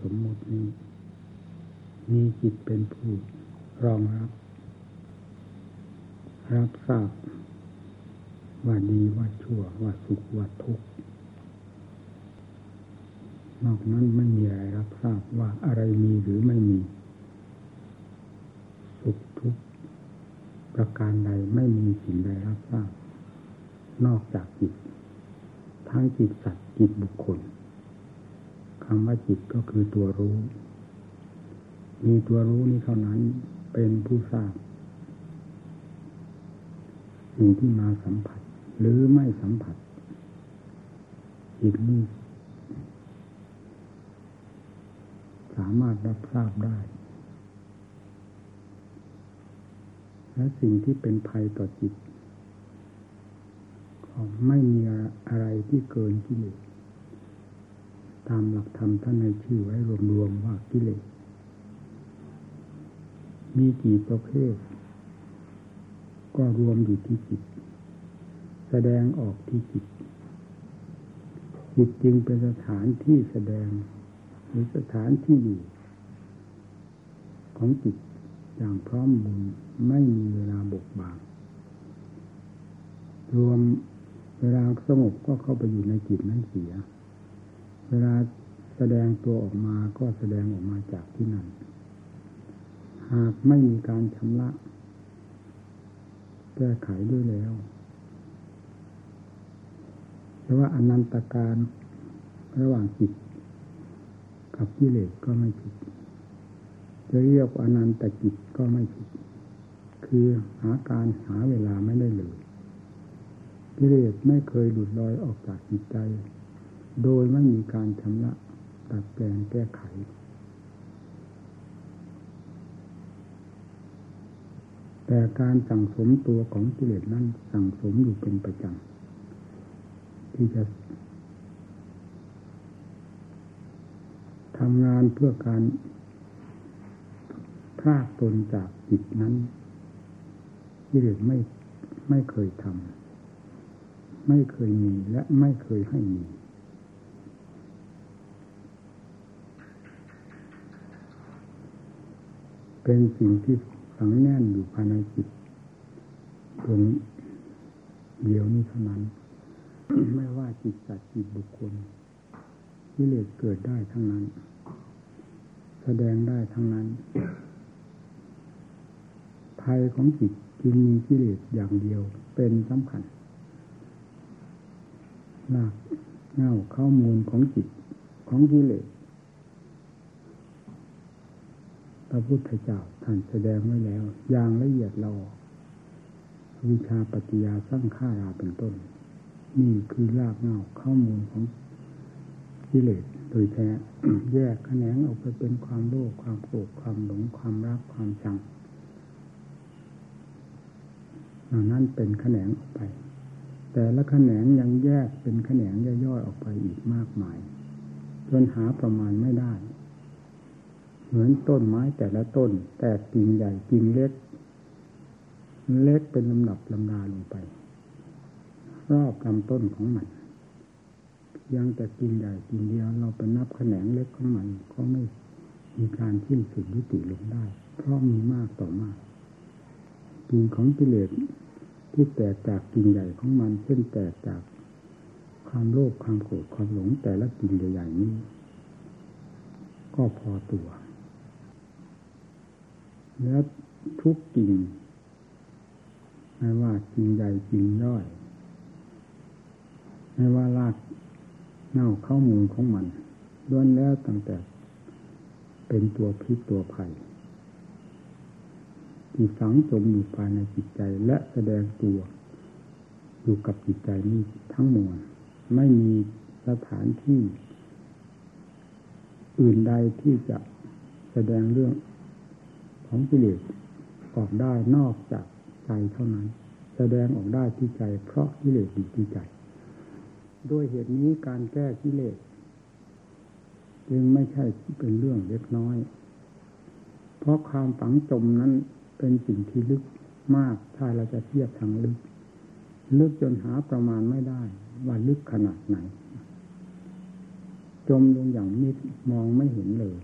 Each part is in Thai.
สมมุตินี้ มีจิตเป็นผู้รองรับ รับทราบ ว่าดีว่าชั่ว ว่าสุขว่าทุกข์นอกนั้นไม่มีอะไรรับทราบว่าอะไรมีหรือไม่มี สุขทุกข์ประการใดไม่มีสิ่งใดรับทราบ นอกจากจิต ทั้งจิตสัตว์จิตบุคคล คำว่าจิตก็คือตัวรู้ มีตัวรู้นี้เท่านั้นเป็นผู้ทราบสิ่งที่มาสัมผัส หรือไม่สัมผัสจิตนี้สามารถรับทราบได้ และสิ่งที่เป็นภัยต่อจิตก็ไม่มีอะไรที่เกินกิเลส ตามหลักธรรมท่านในชื่อไว้รวมๆว่ากิเลส มีกี่ประเภท ก็รวมอยู่ที่จิต แสดงออกที่จิต จิตจึงเป็นสถานที่แสดง หรือสถานที่อยู่ของจิตอย่างพร้อมบุญไม่มีเวลาบกบางรวมเวลาสงบก็เข้าไปอยู่ในจิตนั้นเสีย เวลาแสดงตัวออกมาก็แสดงออกมาจากที่นั่น หากไม่มีการชำระ แก้ไขด้วยแล้วแต่ว่าอนันตการระหว่างจิตกับกิเลสก็ไม่ผิด จะเรียกอนันตจิตก็ไม่ผิด คือหาการหาเวลาไม่ได้เลยกิเลสไม่เคยหลุดลอยออกจากจิตใจ โดยไม่มีการชำระตัดแปลงแก้ไข แต่การสั่งสมตัวของกิเลสนั้นสั่งสมอยู่เป็นประจำที่จะทำงานเพื่อการพลากตนจากจิตนั้นกิเลสไม่ไม่เคยทำไม่เคยมีและไม่เคยให้มี เป็นสิ่งที่ฝังแน่นอยู่ภายในจิตดวงเดียวนี้เท่านั้น ไม่ว่าจิตสัตว์จิตบุคคลกิเลสเกิดได้ทั้งนั้น แสดงได้ทั้งนั้นภัยของจิตจึงมีกิเลสอย่างเดียวเป็นสำคัญหลักเงาข้อมูลของจิตของกิเลส พระพุทธเจ้าท่านแสดงไว้แล้ว อย่างละเอียดเราวิชาปฏิยาสร้างข้าราเป็นต้น นี่คือรากเงาข้อมูลของกิเลสโดยแท้แยกแขนงออกไปเป็นความโลภความโกรธความหลงความรักความชังนั่นเป็นแขนงออกไป แต่ละแขนงยังแยกเป็นแขนงย่อยๆออกไปอีกมากมายจนหาประมาณไม่ได้ เหมือนต้นไม้แต่ละต้น แต่กิ่งใหญ่กิ่งเล็ก เล็กเป็นลำดับลำดาลงไป รอบลำต้นของมันยังแต่กินใหญ่กินเดียวเราไปนับแขนงเล็กของมันก็ไม่มีการสิ้นสุดยุติลงได้ เพราะมีมากต่อมากกิ่งของกิเลสที่แตกจากกิ่งใหญ่ของมันเช่นแตกจากความโลภความโกรธความหลงแต่ละกิ่งใหญ่ๆนี้ ก็พอตัว แล้วทุกกิ่งไม่ว่ากิ่งใหญ่กิ่งย่อย ไม่ว่ารากเน่าข้อมูลของมันล้วนแล้วตั้งแต่ เป็นตัวพิษตัวภัยที่ฝังจมอยู่ภายในจิตใจและแสดงตัว อยู่กับจิตใจนี้ทั้งมวลไม่มีสถานที่ อื่นใดที่จะแสดงเรื่อง ของกิเลสออกได้นอกจากใจเท่านั้น แสดงออกได้ที่ใจ เพราะกิเลสอยู่ที่ใจ ด้วยเหตุนี้การแก้กิเลสจึงไม่ใช่เป็นเรื่องเล็กน้อย เพราะความฝังจมนั้นเป็นสิ่งที่ลึกมาก ถ้าเราจะเทียบทางลึก ลึกจนหาประมาณไม่ได้ ว่าลึกขนาดไหน จมลงอย่างมิดมองไม่เห็นเลย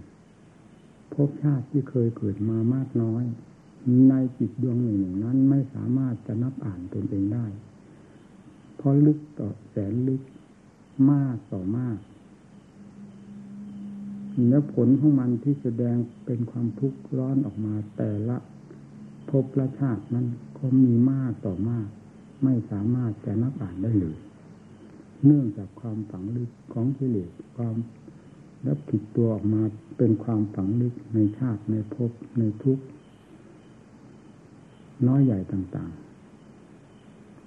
ภพชาติที่เคยเกิดมามากน้อย ในจิตดวงหนึ่งนั้นไม่สามารถจะนับอ่านตนเองได้ เพราะลึกต่อแสนลึกมากต่อมาก และผลของมันที่แสดงเป็นความทุกข์ร้อนออกมาแต่ละภพละชาตินั้นก็มีมากต่อมาก ไม่สามารถจะนับอ่านได้เลย เนื่องจากความฝังลึกของกิเลสความ แล้วผิดตัวออกมาเป็นความฝังลึกในชาติในภพในทุกน้อยใหญ่ต่าง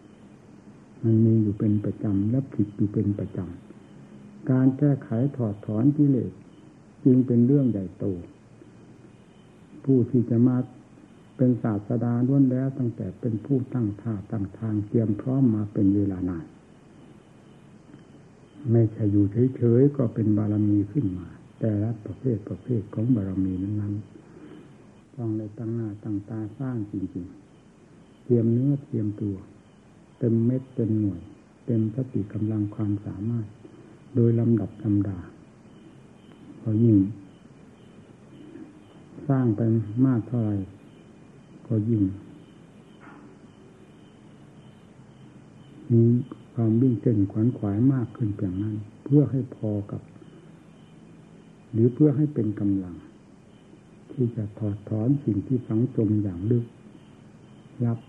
ๆ มันมีอยู่เป็นประจำและผิดอยู่เป็นประจำ การแก้ไขถอดถอนกิเลสจึงเป็นเรื่องใหญ่โต ผู้ที่จะมาเป็นศาสดาล้วนแล้วตั้งแต่เป็นผู้ตั้งท่าตั้งทางเตรียมพร้อมมาเป็นเวลานาน ไม่ใช่อยู่เฉยๆก็เป็นบารมีขึ้นมา แต่ละประเภทประเภทของบารมีนั้นๆต้องในตั้งหน้าตั้งตาสร้างจริงๆ เตรียมเนื้อเตรียมตัว เต็มเม็ดเต็มหน่วย เต็มสติกำลังความสามารถ โดยลำดับลำดาพอยิ่ง สร้างไปมากเท่าไรก็ยิ่งมี ความวิ่งเต้นขวนขวายมากขึ้นเพียงนั้น เพื่อให้พอกับ หรือเพื่อให้เป็นกำลัง ที่จะถอดถอนสิ่งที่ฝังจมอย่างลึกลับ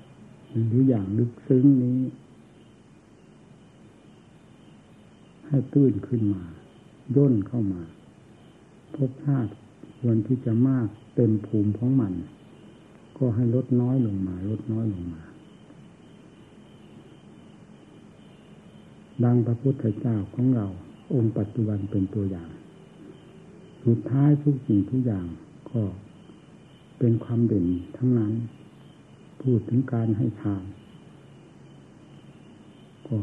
หรืออย่างลึกซึ้งนี้ ให้ตื้นขึ้นมาย่นเข้ามา พบชาติควรที่จะมากเต็มภูมิของมัน ก็ให้ลดน้อยลงมา ลดน้อยลงมา ดังพระพุทธเจ้าของเรา องค์ปัจจุบันเป็นตัวอย่าง สุดท้ายทุกสิ่งทุกอย่างก็เป็นความเด่นทั้งนั้น พูดถึงการให้ทานก็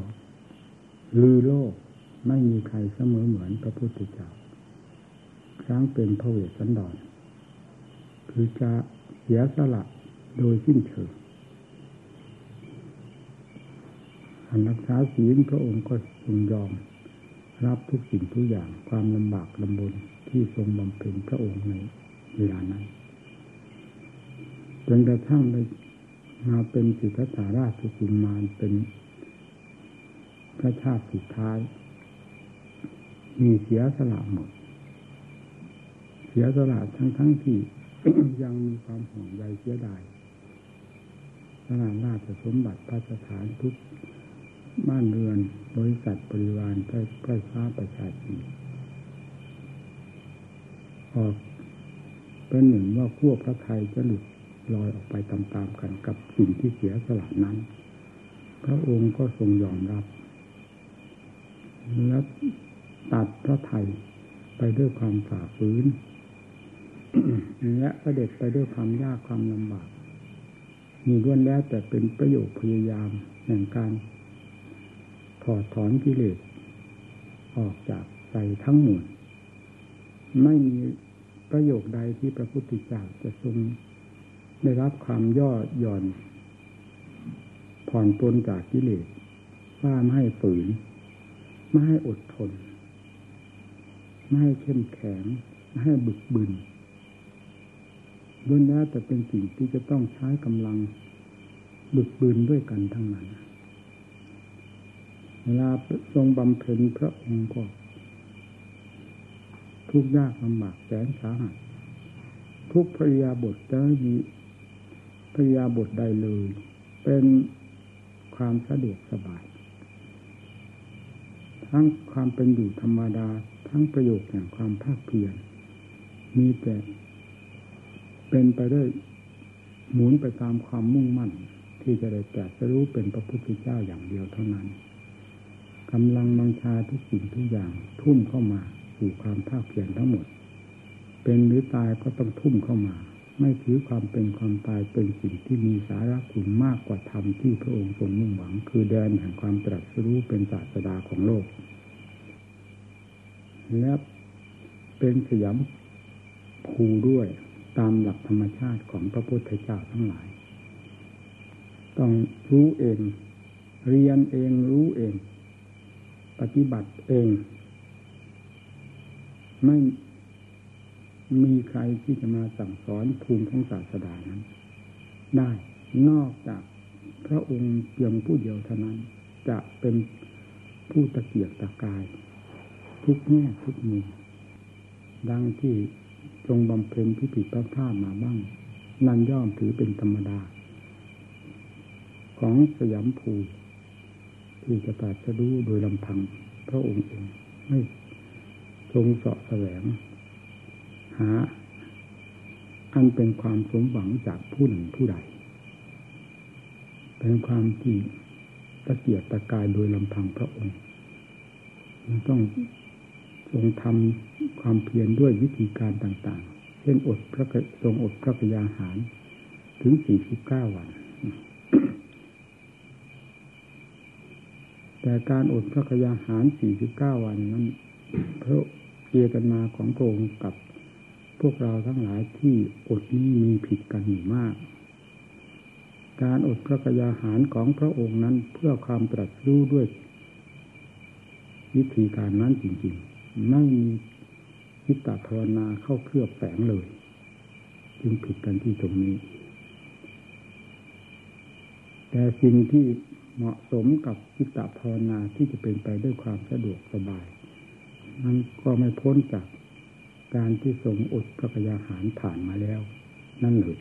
ลือโลกไม่มีใครเสมอเหมือนพระพุทธเจ้า ครั้งเป็นพระเวสสันดร คือจะเสียสละโดยสิ้นเชิง อันรักษาศีลพระองค์ก็ทรงยอม รับทุกสิ่งทุกอย่างความลำบากลำบนที่ทรงบำเพ็ญพระองค์ในเวลานั้นจนกระทั่งได้มาเป็นสิทธัตถาราชกุมารเป็นพระชาติสุดท้าย มีเสียสละหมด เสียสละทั้งทั้งที่ยังมีความห่วงใยเสียดายสละราชสมบัติพระสถานทุก บ้านเรือน บริษัทบริวารใกล้ใกล้ฟ้าประชาชนออกเป็นหนึ่งว่าขั้วพระไทยจะหลุดลอยออกไปตามๆกันกับสิ่งที่เสียสละนั้น พระองค์ก็ทรงยอมรับ และตัดพระไทยไปด้วยความฝ่าฝืน และประเด็จไปด้วยความยากความลำบากมีล้วนแล้วแต่เป็นประโยชน์พยายามแห่งการ อดถอนกิเลสออกจากใจทั้งหมดไม่มีประโยคใดที่พระพุทธเจ้าจะทรงได้รับความย่อหย่อน ผ่อนปลนจากกิเลสว่าไม่ให้ฝืน ไม่ให้อดทน ไม่ให้เข้มแข็ง ไม่ให้บึกบึนล้วนแล้วแต่เป็นสิ่งที่จะต้องใช้กำลัง บึกบึนด้วยกันทั้งนั้น เวลาทรงบำเพ็ญพระองค์ก็ทุกยากลำบากแสนสาหัสทุกพริยาบทจะมีพริยาบทใดเลย เป็นความสะดวกสบาย ทั้งความเป็นอยู่ธรรมดา ทั้งประโยชน์แห่งความภาคเพียรมีแต่เป็นไปได้หมุนไปตามความมุ่งมั่น ที่จะได้แต่จะรู้เป็นพระพุทธเจ้าอย่างเดียวเท่านั้น กำลังมังชาทุกสิ่งทุกอย่างทุ่มเข้ามาสู่ความภาคเพียรทั้งหมด เป็นหรือตายก็ต้องทุ่มเข้ามา ไม่ถือความเป็นความตายเป็นสิ่งที่มีสาระคุณมากกว่าธรรมที่พระองค์ทรงมุ่งหวัง คือแดนแห่งความตรัสรู้เป็นศาสดาของโลก และเป็นสยามภูด้วยตามหลักธรรมชาติของพระพุทธเจ้าทั้งหลาย ต้องรู้เอง เรียนเองรู้เอง ปฏิบัติเอง ไม่มีใครที่จะมาสั่งสอนภูมิของศาสดานั้น ได้นอกจากพระองค์เพียงผู้เดียวเท่านั้น จะเป็นผู้ตะเกียกตะกาย ทุกแง่ทุกมุมดังที่ทรงบำเพ็ญพิพิธพระามาบ้าง นั่นย่อมถือเป็นธรรมดา ของสยามภู ที่จะตัดสะดูโดยลำพังพระองค์เองไม่ทรงเสาะแสวง หา อันเป็นความสมหวังจากผู้หนึ่งผู้ใด เป็นความที่ตะเกียบตะกายโดยลำพังพระองค์มันต้องทรงทำความเพียรด้วยวิธีการต่าง ๆ เช่นอดพระทรงอดพระกยาหาร ถึงสี่สิบเก้าวัน แต่การอดพระกยาหารสี่สิบเก้าวันนั้นเพราะเกียกันมาของพระองค์กับพวกเราทั้งหลายที่อดนี้มีผิดกันอยู่มาก การอดพระกยาหารของพระองค์นั้นเพื่อความตรัสรู้ด้วย วิธีการนั้นจริงๆ ไม่มีวิตาภาวนาเข้าเคลือบแฝงเลย จึงผิดกันที่ตรงนี้ แต่สิ่งที่ เหมาะสมกับวิตาภาวนาที่จะเป็นไปด้วยความสะดวกสบายนั้นก็ไม่พ้นจากการที่ทรงอดพระกยาหารผ่านมาแล้ว นั่นเลย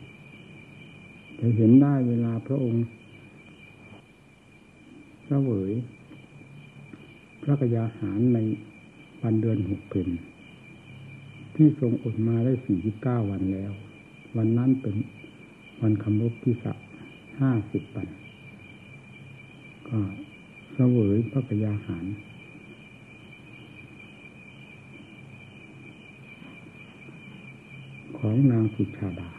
จะเห็นได้เวลาพระองค์เสวยพระกยาหารในวันเดือนหกเพนที่ทรงอดมาได้สี่สิบเก้าวันแล้ว วันนั้นเป็นวันคำรบที่สักห้าสิบวัน ก็เสวยพระกยาหาร ของนางสุชาดา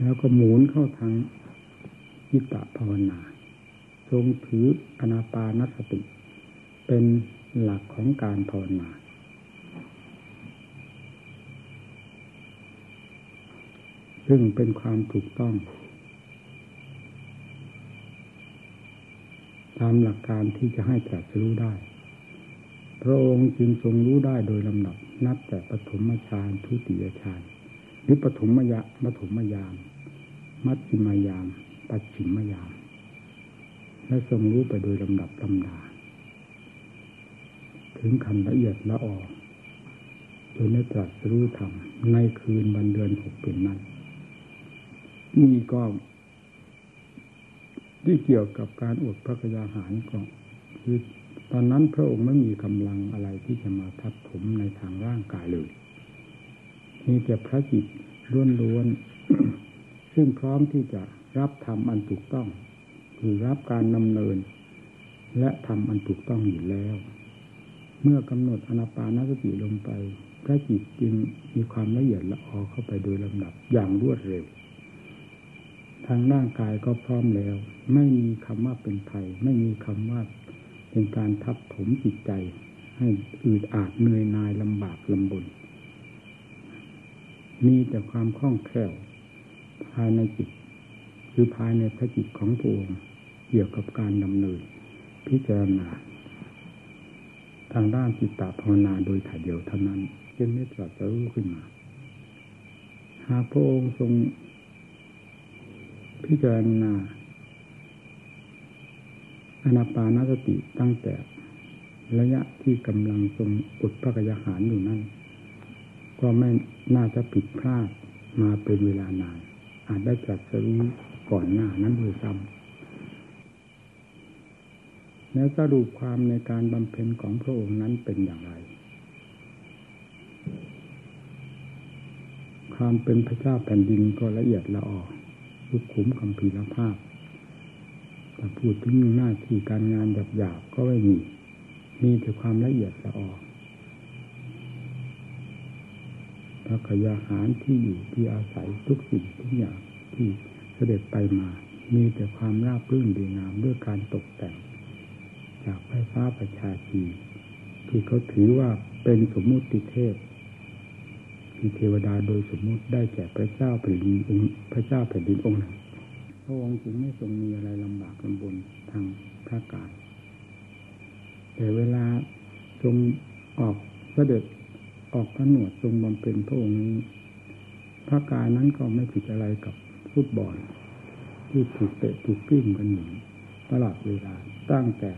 แล้วก็หมุนเข้าทางยิตะภาวนา ทรงถืออนาปานสติ เป็นหลักของการภาวนาซึ่งเป็นความถูกต้อง ตามหลักการที่จะให้ตรัสรู้ได้ พระองค์จึงทรงรู้ได้โดยลำดับนับแต่ปฐมฌานทุติยฌานหรือปฐมยะปฐมยาม มัชฌิมยาม ปัจฉิมยาม และทรงรู้ไปโดยลำดับลำดา ถึงคำละเอียดละออโดยได้ตรัสรู้ธรรมในคืนวันเดือนหกเป็นนั้นนี่ก็ ที่เกี่ยวกับการอดพระกยาหารก็คือตอนนั้นพระองค์ไม่มีกำลังอะไรที่จะมาทับถมในทางร่างกายเลยมีแต่พระจิตล้วนๆซึ่งพร้อมที่จะรับธรรมอันถูกต้อง คือรับการนำเนิน และทำอันถูกต้องอยู่แล้ว เมื่อกำหนดอนาปานสติลงไป พระจิตจึงมีความละเอียดละออเข้าไปโดยลำดับอย่างรวดเร็ว ทางร่างกายก็พร้อมแล้ว ไม่มีคำว่าเป็นภัย ไม่มีคำว่าเป็นการทับถมจิตใจ ให้อืดอาดเหนื่อยนายลำบากลำบน มีแต่ความคล่องแคล่ว ภายในจิต คือภายในพระจิตของพระองค์เกี่ยวกับการดำเนิน พิจารณา ทางด้านจิตตภาวนาโดยถ่ายเดียวเท่านั้นจึงได้ตรัสรู้ขึ้นมา หากพระองค์ทรง พิจารณาอนาปานสติตั้งแต่ระยะที่กำลังทรงอุดพระกยาหารอยู่นั่น ก็ไม่น่าจะผิดพลาดมาเป็นเวลานาน อาจได้จัดสรู้ก่อนหน้านั้นด้วยซ้ำแล้วสรุปความในการบำเพ็ญของพระองค์นั้นเป็นอย่างไร ความเป็นพระเจ้าแผ่นดินก็ละเอียดละออ สุขุมคำพีรภาพแต่พูดถึงหน้าที่การงานหยาบๆก็ไม่มี มีแต่ความละเอียดละออพระขยาหารที่อยู่ที่อาศัยทุกสิ่งทุกอย่างที่เสด็จไปมา มีแต่ความราบรื่นดีงามด้วยการตกแต่ง จากไฟฟ้าประชาชีที่เขาถือว่าเป็นสมมุติเทพ มีเทวดาโดยสมมุติได้แก่พระเจ้าแผ่นดินองค์พระเจ้าแผ่นดินองค์หนึ่งพระองค์จึงไม่ทรงมีอะไรลำบากลำบนทางพระกาย แต่เวลาทรงออกเสด็จออกพระหนวดทรงบำเพ็ญพระองค์นี้ พระกายนั้นก็ไม่ผิดอะไรกับฟุตบอลที่ถูกเตะถูกกิ้งกันอยู่ตลอดเวลาตั้งแต่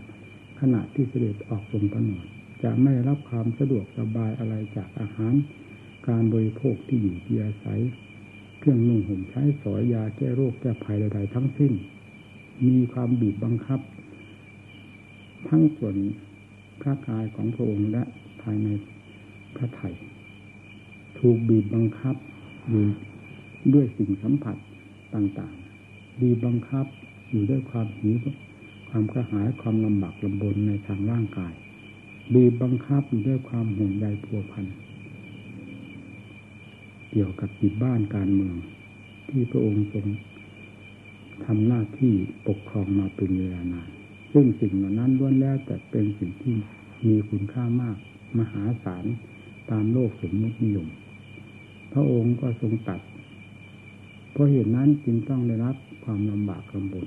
ขณะที่เสด็จออกทรงพระหนวดจะไม่รับความสะดวกสบายอะไรจากอาหาร การบริโภคที่อยู่ที่อาศัย เครื่องนุ่งห่มใช้สอยยาแก้โรคแก้ภัยใดๆทั้งสิ้น มีความบีบบังคับ ทั้งส่วนพระกายของพระองค์และภายในพระไถ่ถูกบีบบังคับอยู่ด้วยสิ่งสัมผัสต่างๆ บีบบังคับอยู่ด้วยความหิวความกระหายความลำบากลำบนในทางร่างกาย บีบบังคับอยู่ด้วยความห่วงใยพัวพัน เกี่ยวกับจิตบ้านการเมือง ที่พระองค์ทรงทำหน้าที่ปกครองมาเป็นเวลานาน ซึ่งสิ่งเหล่านั้นล้วนแล้วแต่เป็นสิ่งที่มีคุณค่ามาก มหาศาลตามโลกสมมตินิยม พระองค์ก็ทรงตัด เพราะเหตุนั้นจึงต้องได้รับความลำบากลำบน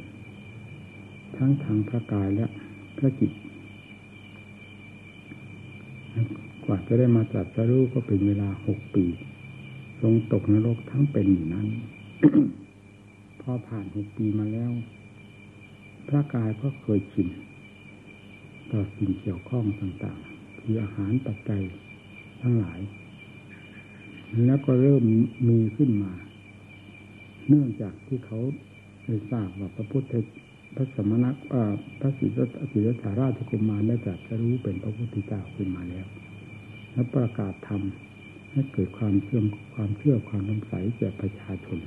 ทั้งทางพระกายและพระจิต กว่าจะได้มาจัดสรู้ก็เป็นเวลาหกปี ทรงตกนรกทั้งเป็นอยู่นั้น พอผ่านหกปีมาแล้ว พระกายก็เคยชินต่อสิ่งเกี่ยวข้องต่างๆ คืออาหารปัจจัยทั้งหลาย แล้วก็เริ่มมีขึ้นมา เนื่องจากที่เขาได้ทราบว่าพระพุทธพระสมณะพระศิษย์ศิษาราชกุมารได้จัดจะรู้เป็นพระพุทธเจ้าขึ้นมาแล้ว และประกาศธรรม ให้เกิดความเชื่อมความเชื่อความสงสัยแก่ประชาชน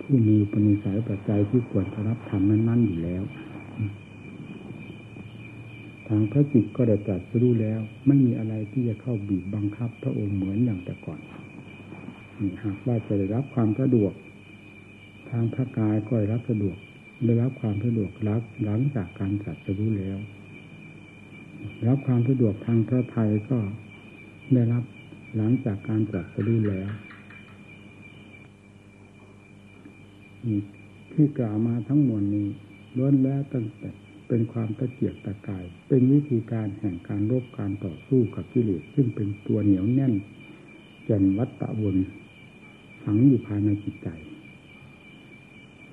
ผู้มีปณิสัยปัจจัยที่ควรจะรับธรรมนั้นๆอยู่แล้ว ทางพระจิตก็ได้ตรัสรู้แล้ว ไม่มีอะไรที่จะเข้าบีบบังคับพระองค์เหมือนอย่างแต่ก่อนหากว่าจะได้รับความสะดวก ทางพระกายก็ได้รับสะดวกได้รับความสะดวกรับหลังจากการจัดสรู้แล้วรับความสะดวกทางพระไทยก็ได้รับ หลังจากการจัดสรู้แล้วที่กล่าวมาทั้งหมดนี้ล้วนแล้วตั้งแต่เป็นความตะเกียกตะกาย เป็นวิธีการแห่งการรบการต่อสู้กับกิเลสซึ่งเป็นตัวเหนียวแน่นแก่นวัตตะวนฝังอยู่ภายในจิตใจ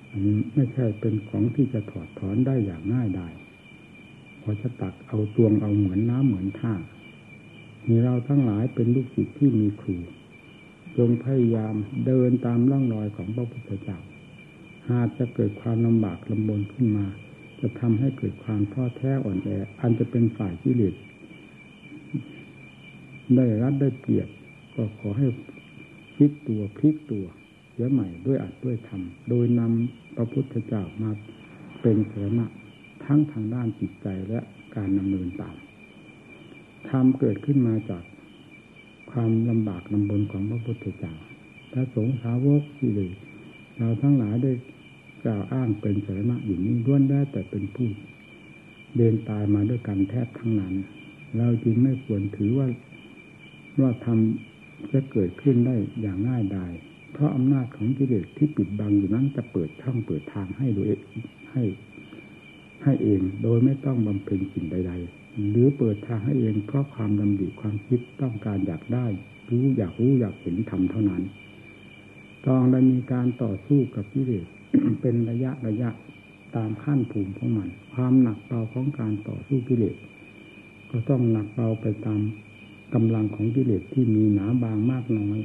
อันนี้ไม่ใช่เป็นของที่จะถอดถอนได้อย่างง่ายดายพอจะตักเอาตวงเอาเหมือนน้ำเหมือนท่า มีเราทั้งหลายเป็นลูกศิษย์ที่มีครูจงพยายามเดินตามร่องรอยของพระพุทธเจ้า หากจะเกิดความลำบากลำบนขึ้นมา จะทำให้เกิดความท้อแท้อ่อนแอ อันจะเป็นฝ่ายกิเลสได้รัดได้เกียรติก็ขอให้พลิกตัวพลิกตัวเสียใหม่ด้วยอัดด้วยทำโดยนำพระพุทธเจ้ามาเป็นเสนาทั้งทางด้านจิตใจและการดำเนินตาม ธรรมเกิดขึ้นมาจากความลำบากลำบนของพระพุทธเจ้าพระสงฆ์สาวกที่เลยเราทั้งหลายได้กล่าวอ้างเป็นสาระอยู่นี้ล้วนได้แต่เป็นผู้เดินตายมาด้วยกันแทบทั้งนั้น เราจึงไม่ควรถือว่าว่าทำจะเกิดขึ้นได้อย่างง่ายดาย เพราะอำนาจของกิเลสที่ปิดบังอยู่นั้นจะเปิดช่องเปิดทางให้โดยให้ให้เองโดยไม่ต้องบำเพ็ญสิ่งใด ๆ หรือเปิดทางให้เองเพราะความดำดิความคิดต้องการอยากได้ รู้อยากรู้อยากเห็นทำเท่านั้นต้องได้มีการต่อสู้กับกิเลสเป็นระยะระยะตามขั้นภูมิของมัน ความหนักเบาของการต่อสู้กิเลสก็ต้องหนักเบาไปตามกำลังของกิเลสที่มีหนาบางมากน้อย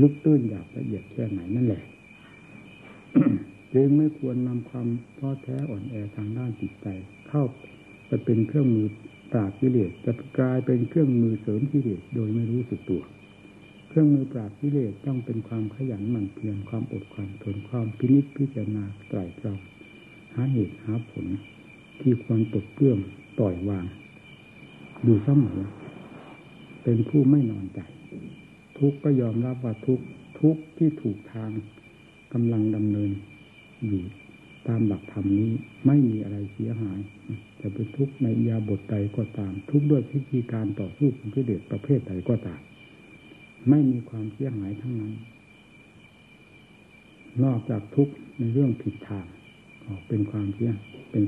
ลึกตื้นอยากละเอียดแค่ไหนนั่นแหละจึงไม่ควรนำความท้อแท้อ่อนแอทางด้านจิตใจ เข้าไปเป็นเครื่องมือ ปราบกิเลสจะกลายเป็นเครื่องมือเสริมกิเลสโดยไม่รู้สึกตัว เครื่องมือปราบกิเลสต้องเป็นความขยันหมั่นเพียรความอดความทนความพินิจพิจารณาไตร่ตรองหาเหตุหาผล ที่ควรตดเกลื่อมปล่อยวางอยู่เสมอเป็นผู้ไม่นอนใจ ทุกก็ยอมรับว่าทุกทุกที่ถูกทางกำลังดำเนินอยู่ ตามหลักธรรมนี้ไม่มีอะไรเสียหาย จะเป็นทุกข์ในยาบทใดก็ตาม ทุกข์ด้วยวิธีการต่อสู้ของกิเลสประเภทใดก็ตาม ไม่มีความเสียหายทั้งนั้น นอกจากทุกข์ในเรื่องผิดทางออกเป็นความเสียเป็น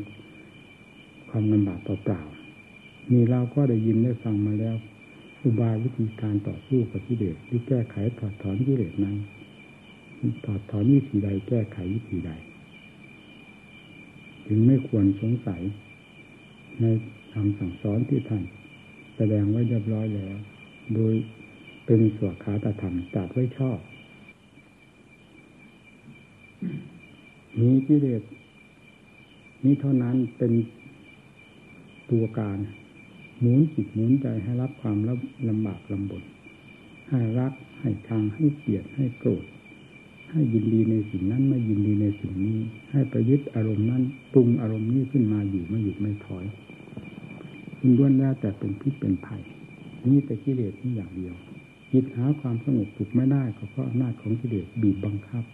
ความลำบากเปล่านี่เราก็ได้ยินได้ฟังมาแล้ว อุบายวิธีการต่อสู้กับกิเลสที่แก้ไขถอดถอนกิเลสนั้นถอดถอนวิธีใดแก้ไขวิธีใด จึงไม่ควรสงสัย ในคำสั่งสอนที่ท่านแสดงไว้เรียบร้อยแล้ว โดยเป็นสวขาตธรรมจัดไว้ชอบ มีกิเลสนี้เท่านั้นเป็นตัวการหมุนจิตหมุนใจให้รับความลำบากลำบนให้รักให้ชังให้เกลียดให้โกรธ ให้ยินดีในสิ่งนั้นไม่ยินดีในสิ่งนี้ ให้ประยุทธ์อารมณ์นั้นปรุงอารมณ์นี้ขึ้นมาอยู่ไม่หยุดไม่ถอยคุณด้วนแล้วแต่เป็นพิษเป็นภัยนี่แต่กิเลสนี่อย่างเดียวจิตหาความสงบสุขไม่ได้ก็เพราะอำนาจของกิเลสบีบบังคับ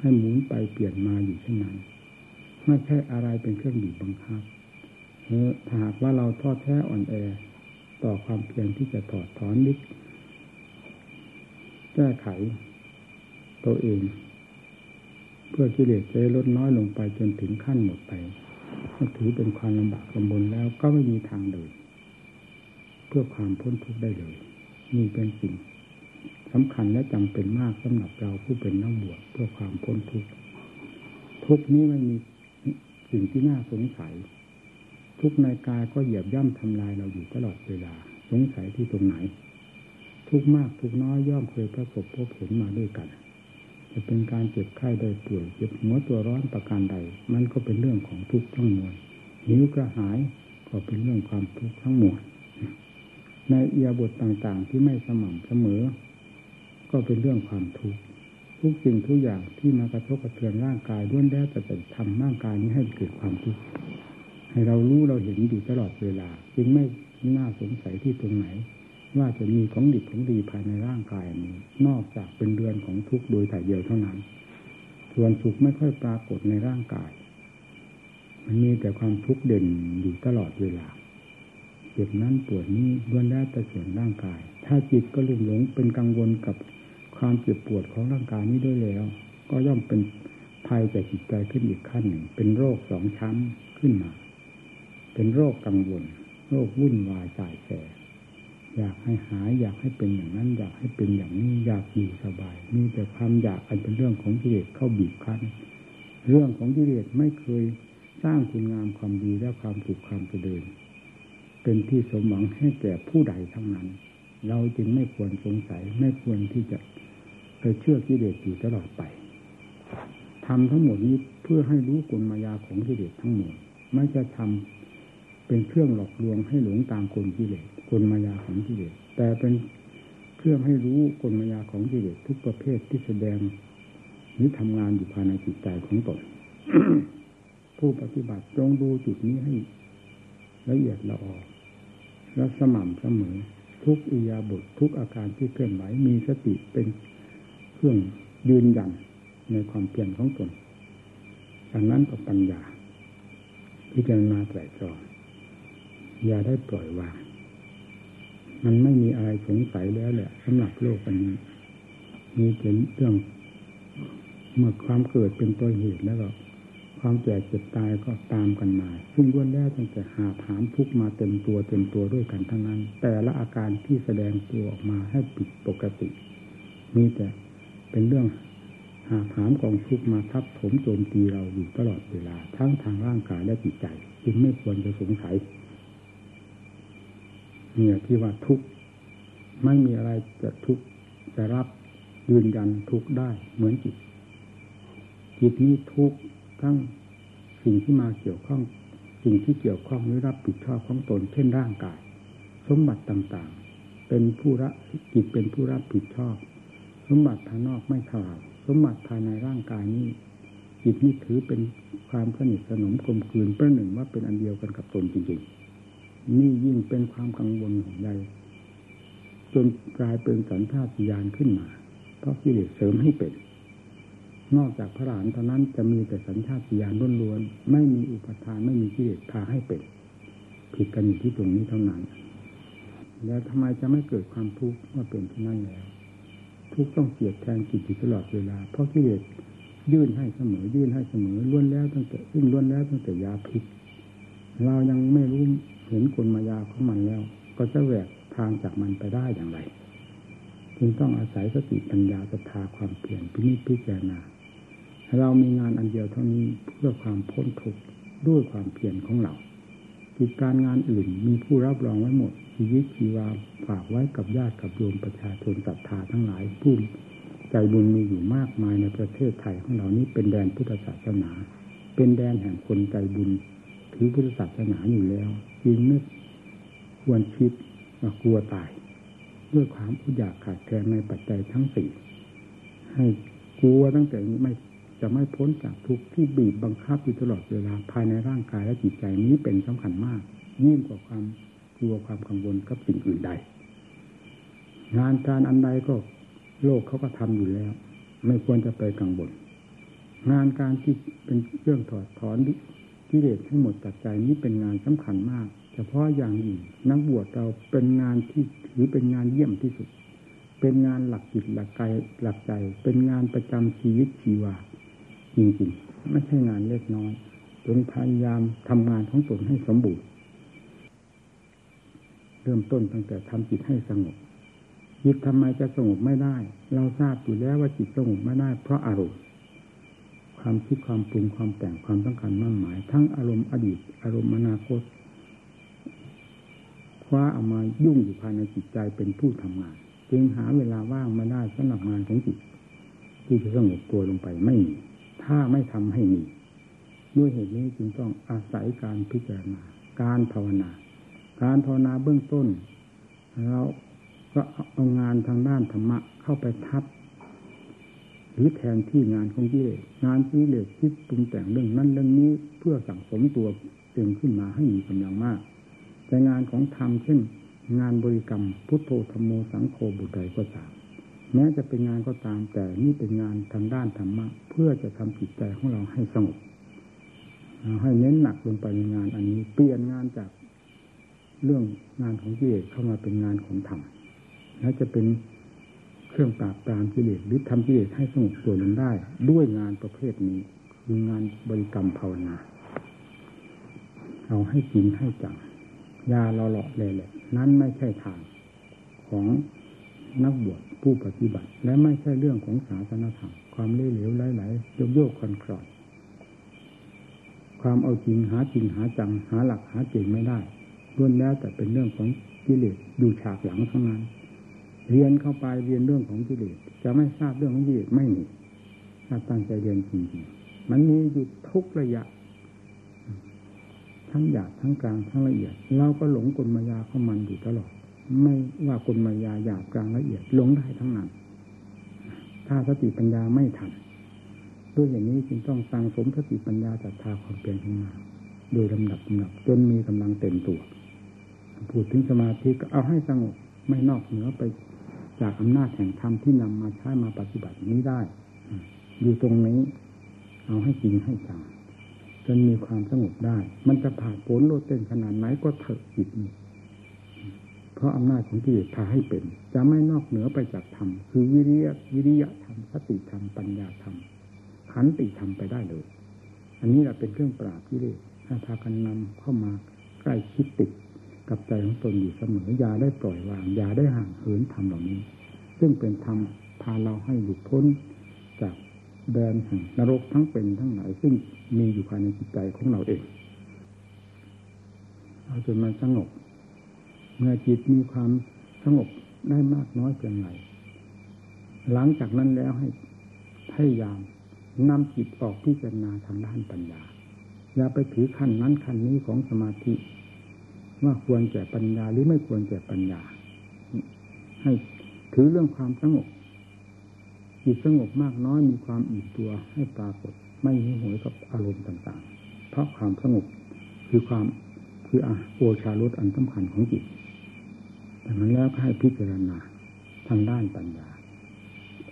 ให้หมุนไปเปลี่ยนมาอยู่เช่นนั้นไม่ใช่อะไรเป็นเครื่องบีบบังคับถ้าหากว่าเราทอดแท้อ่อนแอ ต่อความเพียรที่จะถอดถอนนิดแก้ไข ตัวเอง เพื่อกิเลสจะลดน้อยลงไปจนถึงขั้นหมดไปก็ถือเป็นความลำบากลำบนแล้วก็ไม่มีทางเดินเพื่อความพ้นทุกข์ได้เลยนี่เป็นสิ่งสำคัญและจำเป็นมากสำหรับเราผู้เป็นนักบวชเพื่อความพ้นทุกข์ทุกนี้ไม่มีสิ่งที่น่าสงสัย ทุกในกายก็เหยียบย่ำทำลายเราอยู่ตลอดเวลา สงสัยที่ตรงไหน ทุกมากทุกน้อยย่อมเคยประสบพบเห็นมาด้วยกัน จะเป็นการเจ็บไข้ได้ป่วยเจ็บหัวตัวร้อนประการใด มันก็เป็นเรื่องของทุกข์ทั้งมวลหิวกระหายก็เป็นเรื่องความทุกข์ทั้งมวลในเอียบทต่างๆ ที่ไม่สม่ำเสมอ ก็เป็นเรื่องความทุกข์ทุกสิ่งทุกอย่างที่มากระทบกระเทือนร่างกายล้วนแล้วแต่จะทำร่างกายนี้ให้เกิดความทุกข์ให้เรารู้เราเห็นอยู่ตลอดเวลา จึงไม่น่าสงสัยที่ตรงไหน ว่าจะมีของดีของดีภายในร่างกายนี้ นอกจากเป็นเดือนของทุกข์โดยแต่เดียวเท่านั้น ส่วนสุขไม่ค่อยปรากฏในร่างกาย มันมีแต่ความทุกข์เด่นอยู่ตลอดเวลาเจ็บนั้นปวดนี้ล้วนแล้วแต่ส่วนร่างกาย ถ้าจิตก็ลุ่มหลงเป็นกังวลกับความเจ็บปวดของร่างกายนี้ด้วยแล้ว ก็ย่อมเป็นภัยแก่จิตใจขึ้นอีกขั้นหนึ่ง เป็นโรคสองชั้นขึ้นมา เป็นโรคกังวล โรควุ่นวายสายแส อยากให้หายอยากให้เป็นอย่างนั้น อยากให้เป็นอย่างนี้อยากอยู่สบาย มีแต่ความอยากอันเป็นเรื่องของกิเลสเข้าบีบคั้น เรื่องของกิเลสไม่เคยสร้างคุณงามความดีและความถูกความเจริญเป็นที่สมหวังให้แก่ผู้ใดทั้งนั้น เราจึงไม่ควรสงสัยไม่ควรที่จะไปเชื่อกิเลสอยู่ตลอดไปทำทั้งหมดนี้เพื่อให้รู้กลมายาของกิเลสทั้งหมดไม่จะทำเป็นเครื่องหลอกลวงให้หลงตามกลกิเลส กลมายาของกิเลสแต่เป็นเครื่องให้รู้กลมายาของกิเลสทุกประเภทที่แสดงหรือทำงานอยู่ภายในจิตใจของตนผู้ปฏิบัติจงดูจุดนี้ให้ละเอียดละออและสม่ำเสมอทุกอิยาบททุกอาการที่เคลื่อนไหวมีสติเป็นเครื่องยืนยันในความเปลี่ยนของตนดังนั้นก็ปัญญาพิจารณาไตรตรองอย่าได้ปล่อยวาง มันไม่มีอะไรสงสัยแล้วแหละสำหรับโลกอันนี้มีเป็นเรื่องเมื่อความเกิดเป็นตัวเหตุแล้วก็ความแก่เจ็บตายก็ตามกันมา ซึ่งล้วนแล้วตั้งแต่หาถามทุกมาเต็มตัวเต็มตัวด้วยกันทั้งนั้น แต่ละอาการที่แสดงตัวออกมาให้ผิดปกติมีแต่เป็นเรื่องหาถามกองทุกมาทับถมโจมตีเราอยู่ตลอดเวลา ทั้งทางร่างกายและจิตใจ จึงไม่ควรจะสงสัย เนี่ยที่ว่าทุกข์ไม่มีอะไรจะทุกข์จะรับยืนยันทุกข์ได้เหมือนจิต จิตนี้ทุกข์ทั้งสิ่งที่มาเกี่ยวข้อง สิ่งที่เกี่ยวข้องหรือรับผิดชอบของตน เช่นร่างกาย สมบัติต่างๆ เป็นผู้รับจิตเป็นผู้รับผิดชอบ สมบัติภายนอกไม่เท่าไหร่สมบัติภายในร่างกายนี้จิตนี้ถือเป็นความสนิทสนมกลมกลืนประหนึ่งว่าเป็นอันเดียวกันกับตนจริงๆ นี่ยิ่งเป็นความกังวลของใจจนกลายเป็นสัญชาตญาณขึ้นมา เพราะกิเลสเสริมให้เป็น นอกจากพระหลานเท่านั้นจะมีแต่สัญชาติญาณล้วนๆไม่มีอุปทานไม่มีกิเลสพาให้เป็นผิดกันอยู่ที่ตรงนี้เท่านั้น แล้วทำไมจะไม่เกิดความทุกข์เมื่อเป็นที่นั่นแล้ว ทุกต้องเกียดแทนจิตอยู่ตลอดเวลา เพราะกิเลสยื่นให้เสมอ ยื่นให้เสมอล้วนแล้วตั้งแต่ซึ่งล้วนแล้วตั้งแต่ยาพิษเรายังไม่รู้ เห็นกลมายาของมันแล้ว ก็จะแหวกทางจากมันไปได้อย่างไร จึงต้องอาศัยสติปัญญาศรัทธาความเปลี่ยนพินิจพิจารณาเรามีงานอันเดียวเท่านี้เพื่อความพ้นทุกข์ด้วยความเพียรของเรากิจการงานอื่นมีผู้รับรองไว้หมดชีวิตชีวาฝากไว้กับญาติกับโยมประชาชนศรัทธาทั้งหลายผู้ใจบุญมีอยู่มากมายในประเทศไทยของเรานี้เป็นแดนพุทธศาสนา เป็นแดนแห่งคนใจบุญ ถือพุทธศาสนาอยู่แล้วจึงไม่ควรคิดว่ากลัวตาย ด้วยความอุอยากขาดแคลนในปัจจัยทั้งสี่ให้กลัวตั้งแต่ไม่จะไม่พ้นจากทุกข์ที่บีบบังคับอยู่ตลอดเวลาภายในร่างกายและจิตใจนี้เป็นสำคัญมาก ยิ่งกว่าความกลัวความกังวลกับสิ่งอื่นใด งานการอันใดก็โลกเขาก็ทำอยู่แล้ว ไม่ควรจะไปกังวลงานการที่เป็นเรื่องถอดถอน กิเลสทั้งหมดจากใจนี้เป็นงานสำคัญมาก เฉพาะอย่างยิ่งนักบวชเราเป็นงานที่ถือเป็นงานเยี่ยมที่สุด เป็นงานหลักจิตหลักใจหลักใจ เป็นงานประจำชีวิตชีวาจริงๆ ไม่ใช่งานเล็กน้อยจนพยายามทำงานของตนให้สมบูรณ์เริ่มต้นตั้งแต่ทำจิตให้สงบจิตทำไมจะสงบไม่ได้ เราทราบอยู่แล้วว่าจิตสงบไม่ได้ เพราะอารมณ์ ความคิดความปรุงความแต่งความต้องการมั่นหมาย ทั้งอารมณ์อดีต อารมณ์อนาคตคว้าเอามายุ่งอยู่ภายในจิตใจเป็นผู้ทำงาน จึงหาเวลาว่างมาได้สำหรับงานของจิต ที่จะสงบตัวลงไปไม่มีถ้าไม่ทำให้มีด้วยเหตุนี้จึงต้องอาศัยการพิจารณา การภาวนา การภาวนาเบื้องต้นเราก็เอางานทางด้านธรรมะเข้าไปทับ หรือแทนที่งานของกิเลสงานกิเลสคิดปรุงแต่งเรื่องนั้นเรื่องนี้เพื่อสั่งสมตัวเองขึ้นมาให้มีกำลังมาก แต่งานของธรรมเช่น งานบริกรรม พุทโธธรรมโมสังโฆบุตรใดก็ตามแม้จะเป็นงานก็ตามแต่นี่เป็นงานทางด้านธรรมะเพื่อจะทำจิตใจของเราให้สงบให้เน้นหนักลงไปในงานอันนี้เปลี่ยนงานจากเรื่องงานของกิเลสเข้ามาเป็นงานของธรรมแล้จะเป็น เครื่องปราบปรามกิเลสหรือทำกิเลสให้สงบตัวลงได้ ด้วยงานประเภทนี้คืองานบริกรรมภาวนาเอาให้จริงให้จังยาเราหล่อเลยแหละนั้นไม่ใช่ทางของนักบวชผู้ปฏิบัติ และไม่ใช่เรื่องของศาสนาธรรมความเล่เหลวไหลๆโยกโยกคอนคลอนความเอาจริงหาจริงหาจังหาหลักหาเก่งไม่ได้ล้วนแล้วแต่เป็นเรื่องของกิเลสดูฉากหลังทั้งนั้น เรียนเข้าไปเรียนเรื่องของกิเลสจะไม่ทราบเรื่องของกิเลสไม่มีถ้าตั้งใจเรียนจริงๆมันมีอยู่ทุกระยะ ทั้งหยาบทั้งกลางทั้งละเอียด เราก็หลงกลมายาเข้ามันอยู่ตลอด ไม่ว่ากลมายาหยาบกลางละเอียดหลงได้ทั้งนั้น ถ้าสติปัญญาไม่ทันด้วยอย่างนี้จึงต้องสั่งสมสติปัญญาจัตตาความเปลี่ยนขึ้นมาโดยลำดับลำดับจนมีกำลังเต็มตัว พูดถึงสมาธิก็เอาให้สงบไม่นอกเหนือไป จากอำนาจแห่งธรรมที่นำมาใช้มาปฏิบัตินี้ได้ อยู่ตรงนี้ เอาให้จริงให้จังจนมีความสงบได้ มันจะผ่าผลโลดเต้นขนาดไหนก็เถอะจิตนี้เพราะอำนาจของกิเลสพาให้เป็น จะไม่นอกเหนือไปจากธรรม คือวิริยะวิริยะธรรมสติธรรม ปัญญาธรรม ขันติธรรมไปได้เลย อันนี้แหละเป็นเครื่องปราบกิเลสถ้าพากันนำเข้ามาใกล้คิดติด กับใจของตนอยู่เสมออย่าได้ปล่อยวางอย่าได้ห่างเหินธรรมเหล่านี้ ซึ่งเป็นธรรมพาเราให้หลุดพ้นจากแดนแห่งนรกทั้งเป็นทั้งหลายซึ่งมีอยู่ภายในจิตใจของเราเองเราจนมันสงบเมื่อจิตมีความสงบได้มากน้อยเพียงไรหลังจากนั้นแล้วให้พยายามนำจิตออกพิจารณาทางด้านปัญญา อย่าไปถือขั้นนั้นขั้นนี้ของสมาธิ ว่าควรแก่ปัญญาหรือไม่ควรแก่ปัญญา ให้ถือเรื่องความสงบจิตสงบมากน้อยมีความอิ่มตัวให้ปรากฏ ไม่หิวโหยกับอารมณ์ต่างๆ เพราะความสงบคือความคืออโอชารสอันสำคัญของจิตดังนั้นแล้วให้พิจารณาทางด้านปัญญา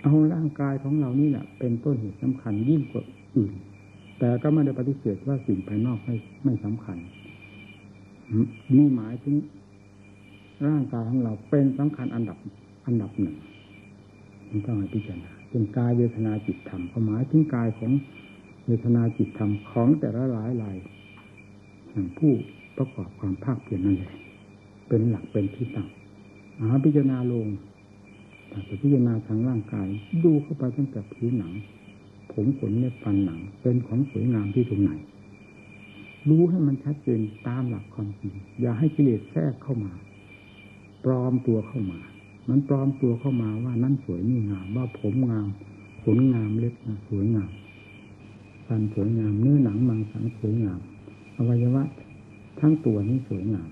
เอาร่างกายของเรานี่แหละเป็นต้นเหตุสำคัญยิ่งกว่าอื่น แต่ก็ไม่ได้ปฏิเสธว่าสิ่งภายนอกไม่ไม่สำคัญ นี่หมายถึงร่างกายของเราเป็นสำคัญอันดับอันดับหนึ่งต้องให้พิจารณาเป็นกายเวทนาจิตธรรมหมายถึงกายของเวทนาจิตธรรมของแต่ละหลายหลายผู้ประกอบความภาคเพียรนั่นแหละเป็นหลักเป็นที่ตั้งหาพิจารณาลงแต่พิจารณาทางร่างกาย ดูเข้าไปตั้งแต่ผิวหนัง ผมขนเล็บฟันหนัง เป็นของสวยงามที่ตรงไหน รู้ให้มันชัดเจนตามหลักความจริง อย่าให้กิเลสแทรกเข้ามา ปลอมตัวเข้ามา มันปลอมตัวเข้ามาว่านั่นสวยนี่งาม ว่าผมงามขนงามเล็บสวยงามฟันสวยงามเนื้อหนังมังสังสวยงาม อวัยวะ ทั้งตัวนี้สวยงาม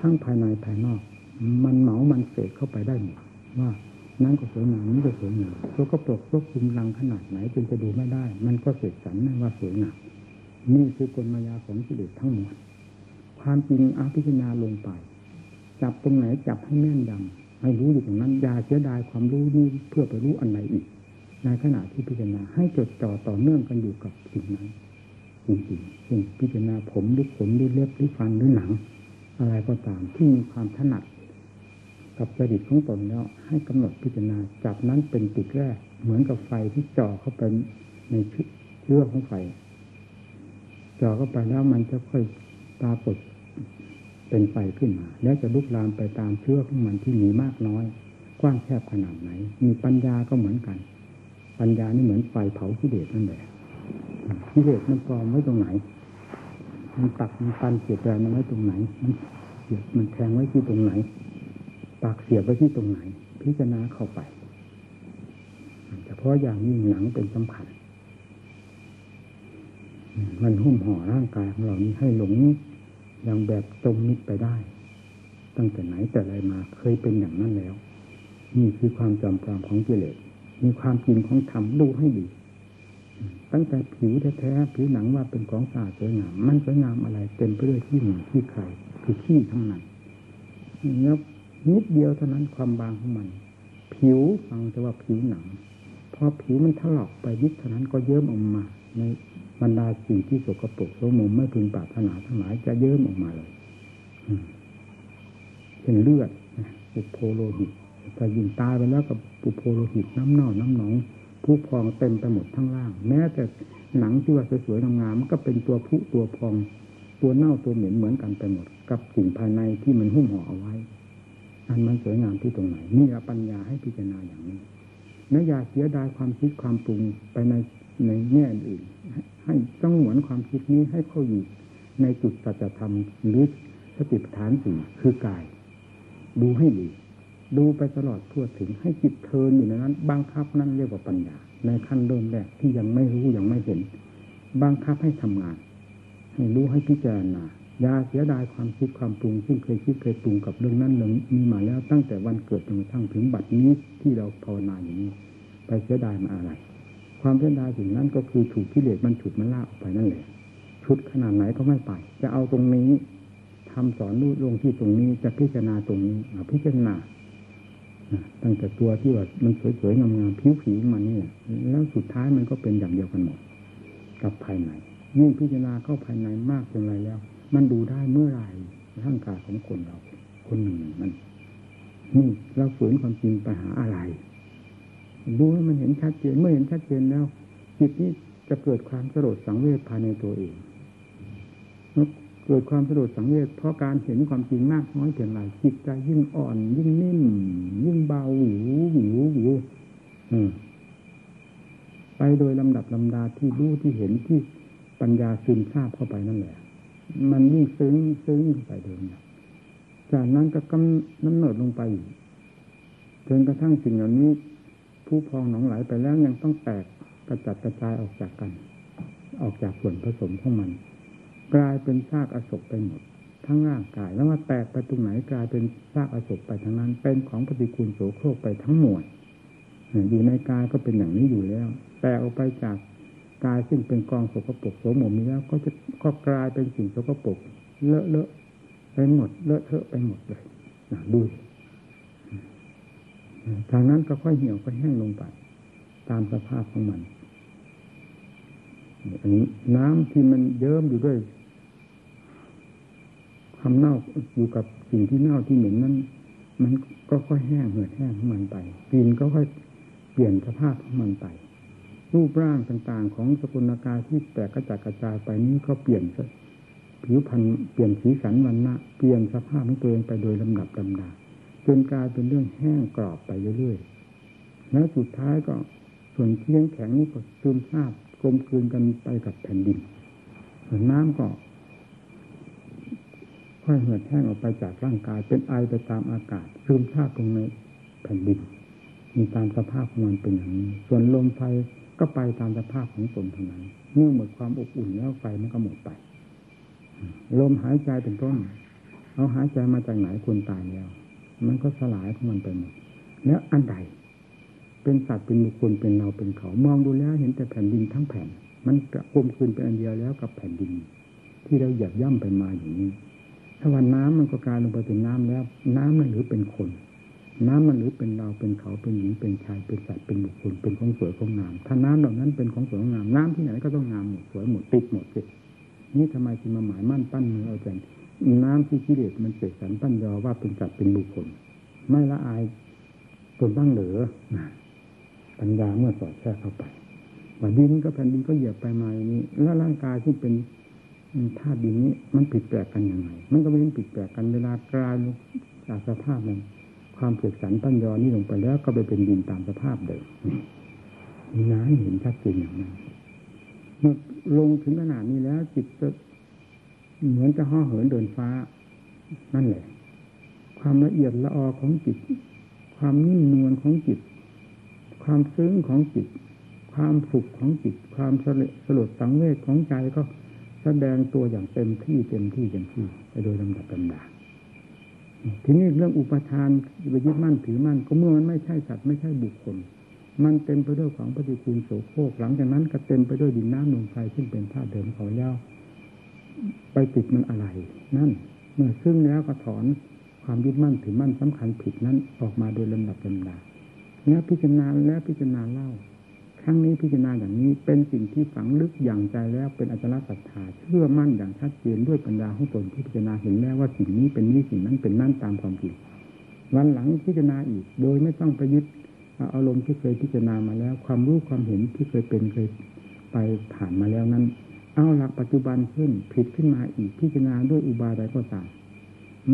ทั้งภายในภายนอก มันเหมามันเสกเข้าไปได้หมดว่านั่นก็สวยงามนี่ก็สวยงามตัวก็ปลกตัวคุมลังขนาดไหนจึงจะดูไม่ได้ มันก็เสกสรรว่าสวยงาม นี่คือกลมายาของกิเลสทั้งหมด ความจริงอาพิจารณาลงไป จับตรงไหนจับให้แม่นยำให้รู้อยู่ตรงนั้นอย่าเสียดายความรู้นี้เพื่อไปรู้อันไหนอีก ในขณะที่พิจารณาให้จดจ่อต่อเนื่องกันอยู่กับสิ่งนั้นจริงๆเช่นพิจารณาผมหรือผมหรือเล็บหรือฟันหรือหนัง อะไรก็ตามที่มีความถนัดกับจริตของตนแล้วให้กำหนดพิจารณาจับนั้นเป็นจุดแรก เหมือนกับไฟที่จ่อเข้าไปในเชื้อของไฟ จ่อเข้าไปแล้วมันจะค่อยปรากฏเป็นไฟขึ้นมา แล้วจะลุกลามไปตามเชื้อของมันที่มีมากน้อย กว้างแคบขนาดไหน มีปัญญาก็เหมือนกัน ปัญญานี่เหมือนไฟเผากิเลสนั่นแหละกิเลสมันปลอมไว้ตรงไหน มันตักมันปันเสียบแรงมันไว้ตรงไหน มันเสียบมันแทงไว้ที่ตรงไหน ปากเสียบไว้ที่ตรงไหน พิจารณาเข้าไปเฉพาะอย่างยิ่งหนังเป็นสำคัญ มันหุ้มห่อร่างกายของเรานี้ให้หลงอย่างแบบตรงนิดไปได้ ตั้งแต่ไหนแต่ไรมาเคยเป็นอย่างนั้นแล้ว นี่คือความจำความของกิเลสมีความจริงของธรรมดูให้ดี ตั้งแต่ผิวแท้ๆผิวหนังว่าเป็นของสะอาดสวยงามมันสวยงามอะไรเต็มไปด้วยที่หนึ่งที่ใครคือขี้ทั้งนั้นแล้วนิดเดียวเท่านั้นความบางของมัน ผิวฟังแต่ว่าผิวหนังพอผิวมันถลอกไปนิดเท่านั้นก็เยิ้มออกมาใน บรรดาสิ่งที่สกปรกโสมมไม่พึงปรารถนาทั้งหลายจะเยิ้มออกมาเลยเป็นเลือดปุโพโลหิตแต่ยิงตายไปแล้วกับปุโพโลหิตน้ำเน่าน้ำหนองผู้พองเต็มไปหมดทั้งล่าง แม้แต่หนังที่ว่าสวยๆงามๆมันก็เป็นตัวผู้ตัวพอง ตัวเน่าตัวเหม็นเหมือนกันไปหมด กับสิ่งภายในที่มันหุ้มห่อเอาไว้อันมันสวยงามที่ตรงไหนนี่ปัญญาให้พิจารณาอย่างนี้เนื้ออย่าเสียดายความคิดความปรุงไปใน ในแง่อื่น ให้ต้องหวนความคิดนี้ให้เข้าอยู่ในจุดสัจธรรมหรือสติปัฏฐานสี่คือกาย ดูให้ดี ดูไปตลอดทั่วถึงให้จิตเทินอยู่ในนั้นบังคับนั่นเรียกว่าปัญญา ในขั้นเริ่มแรกที่ยังไม่รู้ยังไม่เห็นบังคับให้ทำงาน ให้รู้ให้พิจารณาอย่าเสียดายความคิดความปรุง ซึ่งเคยคิดเคยปรุงกับเรื่องนั้นเรื่องนี้มาแล้วตั้งแต่วันเกิดจนกระทั่งถึงบัดนี้ที่เราภาวนาอย่างนี้ ไปเสียดายมาอะไร ความเสียดายสิ่งนั้นก็คือถูกกิเลสมันฉุดมันล่าออกไปนั่นแหละชุดขนาดไหนก็ไม่ไป จะเอาตรงนี้ทำสอนนู่ลงที่ตรงนี้จะพิจารณาตรงนี้พิจารณาตั้งแต่ตัวที่ว่ามันสวยๆงามๆผิวๆมันนี่แล้วสุดท้ายมันก็เป็นอย่างเดียวกันหมดกับภายในยิ่งพิจารณาเข้าภายในมากเป็นไรแล้ว มันดูได้เมื่อไรร่างกายของคนเรา คนหนึ่งมันนี่เราฝืนความจริงไปหาอะไร ดูให้มันเห็นชัดเจนเมื่อเห็นชัดเจนแล้วจิตนี้จะเกิดความสลดสังเวชภายในตัวเองเกิดความสลดสังเวชเพราะการเห็นความจริงมากน้อยเพียงไรจิตใจยิ่งอ่อน ยิ่งนิ่ม ยิ่งเบาหวิวหวิวหวิวไปโดยลำดับลำดาที่รู้ที่เห็นที่ปัญญาซึมซาบเข้าไปนั่นแหละ มันยิ่งซึ้งซึ้งไปเดิมจากนั้นก็กำน้ำหนดลงไปจนกระทั่งสิ่งเหล่านี้ ผู้พองหนองไหลไปแล้วยังต้องแตกกระจัดกระจายออกจากกัน ออกจากส่วนผสมของมัน กลายเป็นซากอศพไปหมด ทั้งร่างกายแล้วว่าแตกไปตรงไหนกลายเป็นซากอศพไปทั้งนั้น เป็นของปฏิกูลโสโครกไปทั้งหมดอยู่ในกายก็เป็นอย่างนี้อยู่แล้ว แต่ออกไปจากกายซึ่งเป็นกองสกปรกโสมมนี้แล้วก็จะก็กลายเป็นสิ่งสกปรกเลอะเลอะไปหมดเลอะเทอะไปหมดเลยดู ทางนั้นก็ค่อยเหี่ยวก็แห้งลงไป ตามสภาพของมัน อันนี้น้ำที่มันเยิ้มอยู่ด้วยความเน่าอยู่กับสิ่งที่เน่าที่เหม็นนั้น มันก็ค่อยแห้งเหือดแห้งของมันไปกลิ่นก็ค่อยเปลี่ยนสภาพของมันไป รูปร่างต่างๆ ของสกุลกายที่แตกกระจายกระจายไปนี้ก็เปลี่ยนผิวพรรณเปลี่ยนสีสันวันนะเปลี่ยนสภาพของตัวเองไปโดยลำดับลำดา จนกลายเป็นเรื่องแห้งกรอบไปเรื่อยๆแล้วสุดท้ายก็ส่วนเที่ยงแข็งนี่ก็ซึมซาบกลมกลืนกันไปกับแผ่นดินส่วนน้ำก็ ค่อยเหือดแห้งออกไปจากร่างกาย เป็นไอไปตามอากาศซึมซาบลงในแผ่นดินมีตามสภาพของมันเป็นอย่างนี้ ส่วนลมไฟก็ไปตามสภาพของตนเท่านั้นเมื่อหมดความอบอุ่นแล้วไฟมันก็หมดไป ลมหายใจเป็นต้น เอาหายใจมาจากไหนคนตายแล้ว มันก็สลายของมันไปหมดแล้วอันใด เป็นสัตว์เป็นบุคคลเป็นเราเป็นเขา มองดูแล้วเห็นแต่แผ่นดินทั้งแผ่น มันกระกลมคืนเป็นอันเดียวแล้วกับแผ่นดิน ที่เราหยับย่ำไปมาอย่างนี้ ถ้าวันน้ำมันก็กลายลงไปเป็นน้ำแล้ว น้ำมันหรือเป็นคน น้ำมันหรือเป็นเราเป็นเขาเป็นหญิงเป็นชายเป็นสัตว์เป็นบุคคลเป็นของสวยของงาม ถ้าน้ำเหล่านั้นเป็นของสวยของงามน้ำที่ไหนก็ต้องงามหมดสวยหมดติดหมดสินี่ทำไมจึงมาหมายมั่นปั้นมือเอาใจ น้ำที่กิเลสมันเสกสรรปั้นยอว่าเป็นสัตว์เป็นบุคคล ไม่ละอายตนบ้างเหลือปัญญาเมื่อสอดแทรกเข้าไปว่าดินก็แผ่นดินก็เหยียบไปมาอย่างนี้ แล้วร่างกายที่เป็นธาตุดินนี้ มันผิดแปลกกันยังไง มันก็ไม่เป็นผิดแปลกกันเวลากลายจากสภาพนั้นความเสกสรรปั้นยอนี้ลงไปแล้วก็ไปเป็นดินตามสภาพเดิมนี่นะเห็นชัดเจนอย่างนั้นเมื่อลงถึงขนาดนี้แล้วจิตจะ เหมือนจะห่อเหินเดินฟ้า นั่นแหละ ความละเอียดละออของจิต ความนิ่มนวลของจิต ความซึ้งของจิต ความสุขของจิต ความสลดสังเวชของใจก็แสดงตัวอย่างเต็มที่เต็มที่เต็มที่ไปโดยลำดับลำดาทีนี้เรื่องอุปทานไปยึดมั่นถือมั่นก็เมื่อมันไม่ใช่สัตว์ไม่ใช่บุคคล มันเต็มไปด้วยของปฏิกูลโสโครกหลังจากนั้นก็เต็มไปด้วยดินน้ำลมไฟซึ่งเป็นธาตุเดิมของเย้า ไปติดมันอะไร นั่น เมื่อซึ่งแล้วก็ถอนความยึดมั่นถือมั่นสำคัญผิดนั้นออกมาโดยลำดับลำดาแล้วพิจารณาแล้วพิจารณาเล่า ครั้งนี้พิจารณาอย่างนี้เป็นสิ่งที่ฝังลึกอย่างใจแล้วเป็นอัจฉริศรัทธาเชื่อมั่นอย่างชัดเจนด้วยปัญญาของตนที่พิจารณาเห็นแล้วว่าสิ่งนี้เป็นนี้สิ่งนั้นเป็นนั่นตามความจริงวันหลังพิจารณาอีก โดยไม่ต้องไปยึดอารมณ์ที่เคยพิจารณามาแล้ว ความรู้ความเห็นที่เคยเป็นเคยไปผ่านมาแล้วนั้น เอาหลักปัจจุบันขึ้นผิดขึ้นมาอีกพิจารณาด้วยอุบายใดก็ตาม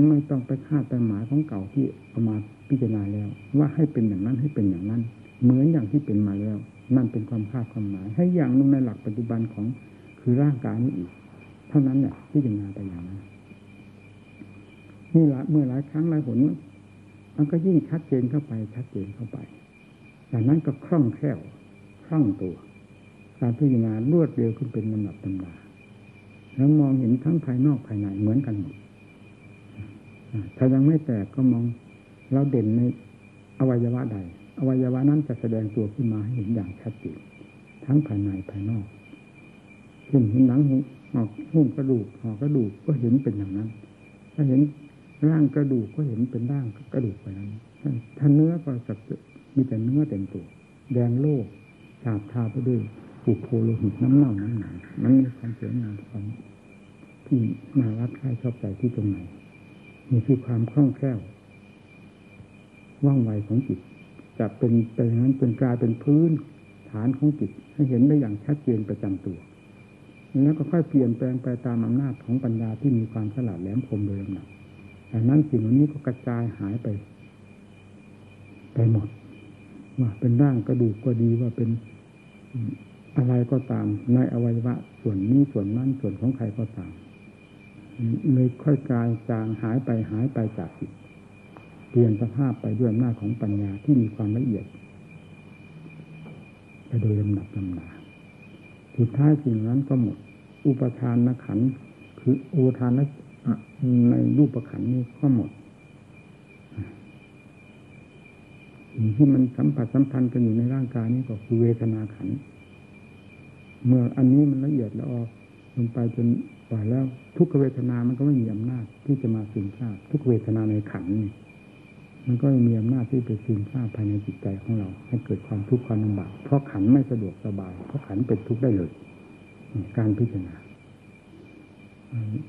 ไม่ต้องไปคาดไปหมายของเก่าที่เอามาพิจารณาแล้ว ว่าให้เป็นอย่างนั้นให้เป็นอย่างนั้น เหมือนอย่างที่เป็นมาแล้ว นั่นเป็นความคาดความหมาย ให้อย่างลงในหลักปัจจุบันของคือร่างกายนี้อีก เท่านั้นแหละพิจารณาไปอย่างนั้นนี่ละเมื่อหลายครั้งหลายหนมันก็ยิ่งชัดเจนเข้าไปชัดเจนเข้าไปจากนั้นก็คล่องแคล่วคล่องตัว การพิจารณารวดเร็วขึ้นเป็นลำดับตำดาแล้วมองเห็นทั้งภายนอกภายในเหมือนกันหมดถ้ายังไม่แตกก็มองเราเด่นในอวัยวะใด อวัยวะนั้นจะแสดงตัวขึ้นมาให้เห็นอย่างชัดเจนทั้งภายในภายนอกเช่นเห็นหนังหอกหุ้มกระดูกหอกกระดูกก็เห็นเป็นอย่างนั้น ถ้าเห็นร่างกระดูกก็เห็นเป็นร่างกระดูกไปนั้นถ้าเนื้อก็สักมีแต่เนื้อเต็มตัว แดงโลกฉาบทาไปด้วย ปุโพโลหิตน้ำเน่าน้ำหนังมันมีความสวยงามความที่น่ารักใครชอบใจที่ตรงไหนนี่คือความคล่องแคล่วว่องไวของจิต จะเป็นไปงนั้นเป็นกลายเป็นพื้นฐานของจิต ให้เห็นได้อย่างชัดเจนประจำตัว แล้วก็ค่อยเปลี่ยนแปลงไปตามอำนาจของปัญญาที่มีความฉลาดแหลมคมโดยลำดับดังนั้นสิ่งเหล่านี้ก็กระจายหายไป ไปหมด ว่าเป็นร่างกระดูกก็ดีว่าเป็น อะไรก็ตามในอวัยวะ ส่วนนี้ส่วนนั้นส่วนของใครก็ตามเลยค่อยกลายจางหายไปหายไปจากจิตเปลี่ยนสภาพไปด้วยอำนาจของปัญญาที่มีความละเอียด ไปโดยลำดับลำดาสุดท้ายสิ่งนั้นก็หมด อุปทานนขันคืออุปทานในรูปประขันนี้ก็หมดสิ่งที่มันสัมผัสสัมพันธ์กันอยู่ในร่างกายนี้ก็คือเวทนาขัน เมื่ออันนี้มันละเอียดแล้วออกลงไปจนกว่าแล้ว ทุกเวทนามันก็ไม่มีอำนาจที่จะมาซึมซาบทุกเวทนาในขันนี่มันก็มีอำนาจที่ไปซึมซาบภายในจิตใจของเรา ให้เกิดความทุกข์ความลำบากเพราะขันไม่สะดวกสบาย เพราะขันเป็นทุกข์ได้เลย การพิจารณา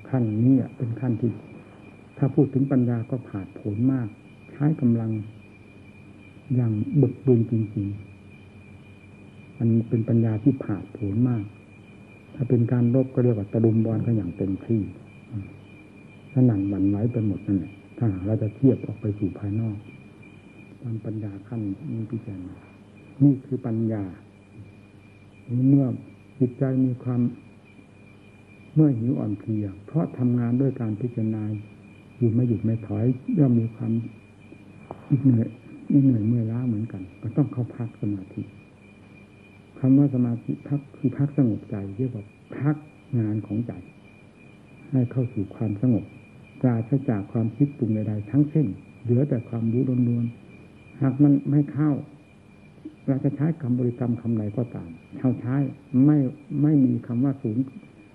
ขั้นนี้เป็นขั้นที่ ถ้าพูดถึงปัญญาก็ผาดโผนมาก ใช้กำลังอย่างบึกบึนจริง ๆ มันเป็นปัญญาที่ผาดโผนมาก ถ้าเป็นการรบก็เรียกว่าตะลุมบอลกันอย่างเต็มที่สนั่นหวั่นไหวไปหมดนั่นแหละถ้าเราจะเทียบออกไปสู่ภายนอกตามปัญญาขั้นนี้พิจารณานี่คือปัญญาเมื่อจิตใจมีความ เมื่อหิวอ่อนเพลีย เพราะทำงานด้วยการพิจารณาอยู่ไม่หยุดไม่ถอยย่อมมีความเหนื่อยเหนื่อยเมื่อยล้าเหมือนกัน ก็ต้องเข้าพักสมาธิ คำว่าสมาธิพักคือพักสงบใจเรียกว่าพักงานของใจ ให้เข้าสู่ความสงบปราศจากความคิดปรุงใดๆทั้งสิ้นเหลือแต่ความรู้ล้วนๆหากมันไม่เข้า เราจะใช้คำบริกรรมคำไหนก็ตามเท่าใช้ไม่ไม่มีคำว่าสูง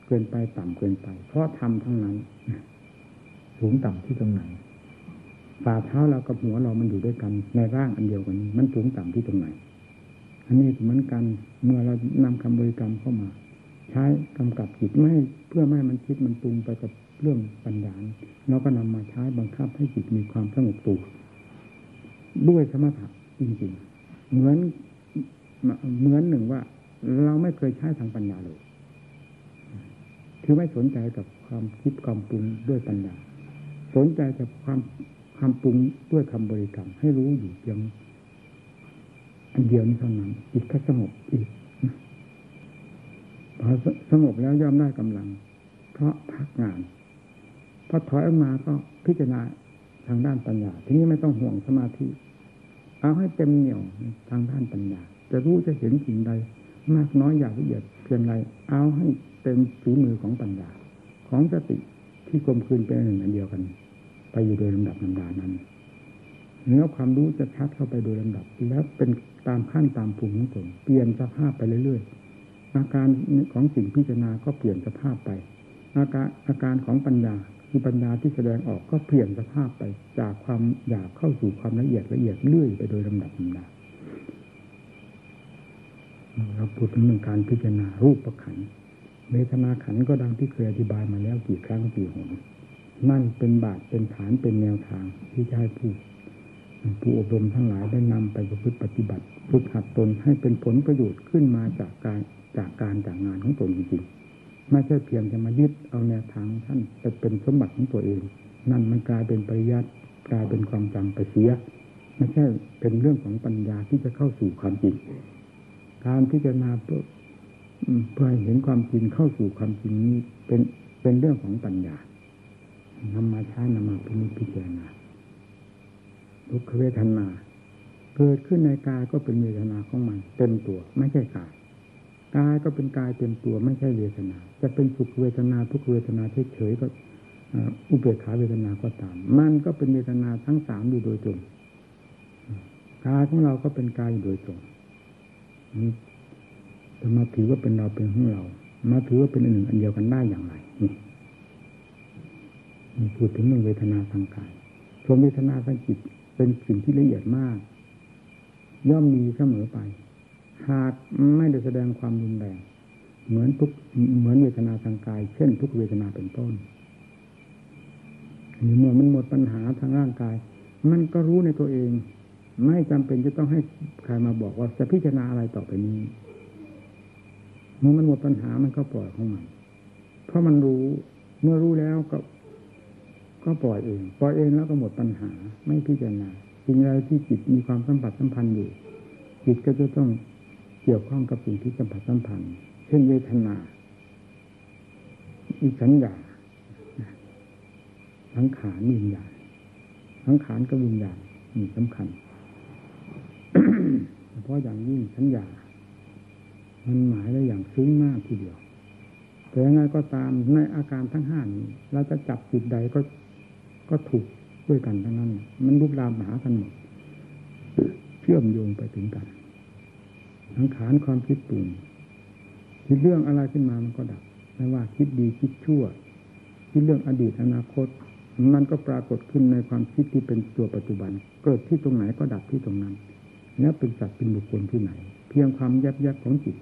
เกินไปต่ำเกินไป เพราะทำทั้งนั้น สูงต่ำที่ตรงไหนฝ่าเท้าเรากับหัวเรามันอยู่ด้วยกันในร่างอันเดียวกันนี้ มันสูงต่ำที่ตรงไหน อันนี้เหมือนกัน เมื่อเรานำคำบริกรรมเข้ามา ใช้กำกับจิตไม่เพื่อไม่ให้มันคิดมันปรุงไปกับเรื่องปัญญาเราก็นำมาใช้บังคับให้จิตมีความสงบตัวด้วยสมถะจริงๆ เหมือนเหมือนหนึ่งว่า เราไม่เคยใช้ทางปัญญาเลย คือไม่สนใจกับความคิดความปรุงด้วยปัญญา สนใจแต่ความความปรุงด้วยคำบริกรรม ให้รู้อยู่เพียง อันเดียวนี้เท่านั้นจิตก็สงบอีกพอสงบแล้วย่อมได้กำลัง เพราะพักงานพอถอยออกมาก็พิจารณาทางด้านปัญญา ทีนี้ไม่ต้องห่วงสมาธิ เอาให้เต็มเหนี่ยวทางด้านปัญญา จะรู้จะเห็นสิ่งใด มากน้อยอยากละเอียดเพียงไรเอาให้เต็มฝีมือของปัญญา ของสติที่กลมคืนเป็นหนึ่งอันเดียวกัน ไปอยู่โดยลำดับลำดานั้นเนื้อความรู้จะชัดเข้าไปโดยลำดับ แล้วเป็น ตามขั้นตามภูมิของตนเปลี่ยนสภาพไปเรื่อยๆ อาการของสิ่งพิจารณาก็เปลี่ยนสภาพไป อาการอาการของปัญญาคือปัญญาที่แสดงออกก็เปลี่ยนสภาพไปจากความอยากเข้าสู่ความละเอียดละเอียดเรื่อยไปโดยลำดับลำดาเราพูดถึงเรื่องการพิจารณารูปประขันเวทนาขันก็ดังที่เคยอธิบายมาแล้วกี่ครั้งกี่หนนั่นเป็นบาทเป็นฐานเป็นแนวทางที่จะให้ผู้ ผู้อบรมทั้งหลายได้นำไปประพฤติปฏิบัติฝึกหัดตนให้เป็นผลประโยชน์ขึ้นมาจากการจากการจากงานของตนจริงๆไม่ใช่เพียงจะมายึดเอาแนวทางท่านไปเป็นสมบัติของตัวเอง นั่นมันกลายเป็นปริยัติกลายเป็นความจำไปเสียไม่ใช่เป็นเรื่องของปัญญาที่จะเข้าสู่ความจริงการพิจารณาเพื่อเพื่อเห็นความจริงเข้าสู่ความจริงนี้เป็นเป็นเรื่องของปัญญานำมาใช้นำมาพิจารณา ทุกขเวทนา เกิดขึ้นในกายก็เป็นเวทนาของมัน เต็มตัวไม่ใช่กายกายก็เป็นกายเต็มตัวไม่ใช่เวทนา จะเป็นสุขเวทนาทุกเวทนาเฉยๆก็อุเบกขาเวทนาก็ตาม มันก็เป็นเวทนาทั้งสามอยู่โดยตรงกายของเราก็เป็นกายอยู่โดยตรงจะมาถือว่าเป็นเราเป็นของเรา มาถือว่าเป็นอันหนึ่งอันเดียวกันได้อย่างไรนี่พูดถึงเรื่องเวทนาทางกายส่วนเวทนาทางจิต เป็นสิ่งที่ละเอียดมาก ย่อมมีเสมอไป หากไม่ได้แสดงความรุนแรงเหมือนทุกเหมือนเวทนาทางกาย เช่น ทุกเวทนาเป็นต้นหรือเมื่อมันหมดปัญหาทางร่างกาย มันก็รู้ในตัวเอง ไม่จำเป็นจะต้องให้ใครมาบอกว่าจะพิจารณาอะไรต่อไปนี้เมื่อมันหมดปัญหามันก็ปล่อยของมันเพราะมันรู้ เมื่อรู้แล้วก็ ก็ปล่อยเอง ปล่อยเองแล้วก็หมดปัญหาไม่พิจารณาสิ่งใดที่จิตมีความสัมผัสสัมพันธ์อยู่ จิตก็จะต้องเกี่ยวข้องกับสิ่งที่สัมผัสสัมพันธ์เช่นเวทนาอีสัญญาสังขารวิญญาณสังขารกับวิญญาณมีสำคัญเพราะอย่างยิ่งสัญญา มันหมายได้อย่างซึ้งมากทีเดียวแต่ยังไงก็ตามในอาการทั้งห้านี้เราจะจับจิตใดก็ ก็ถูกด้วยกันทั้งนั้น มันลุกลามหากันหมดเชื่อมโยงไปถึงกันสังขารความคิดปรุงคิดเรื่องอะไรขึ้นมามันก็ดับไม่ว่าคิดดีคิดชั่ว คิดเรื่องอดีตอนาคต มันก็ปรากฏขึ้นในความคิดที่เป็นตัวปัจจุบัน เกิดที่ตรงไหนก็ดับที่ตรงนั้นแล้วเป็นสัตว์เป็นบุคคลที่ไหน เพียงความยับยับของจิต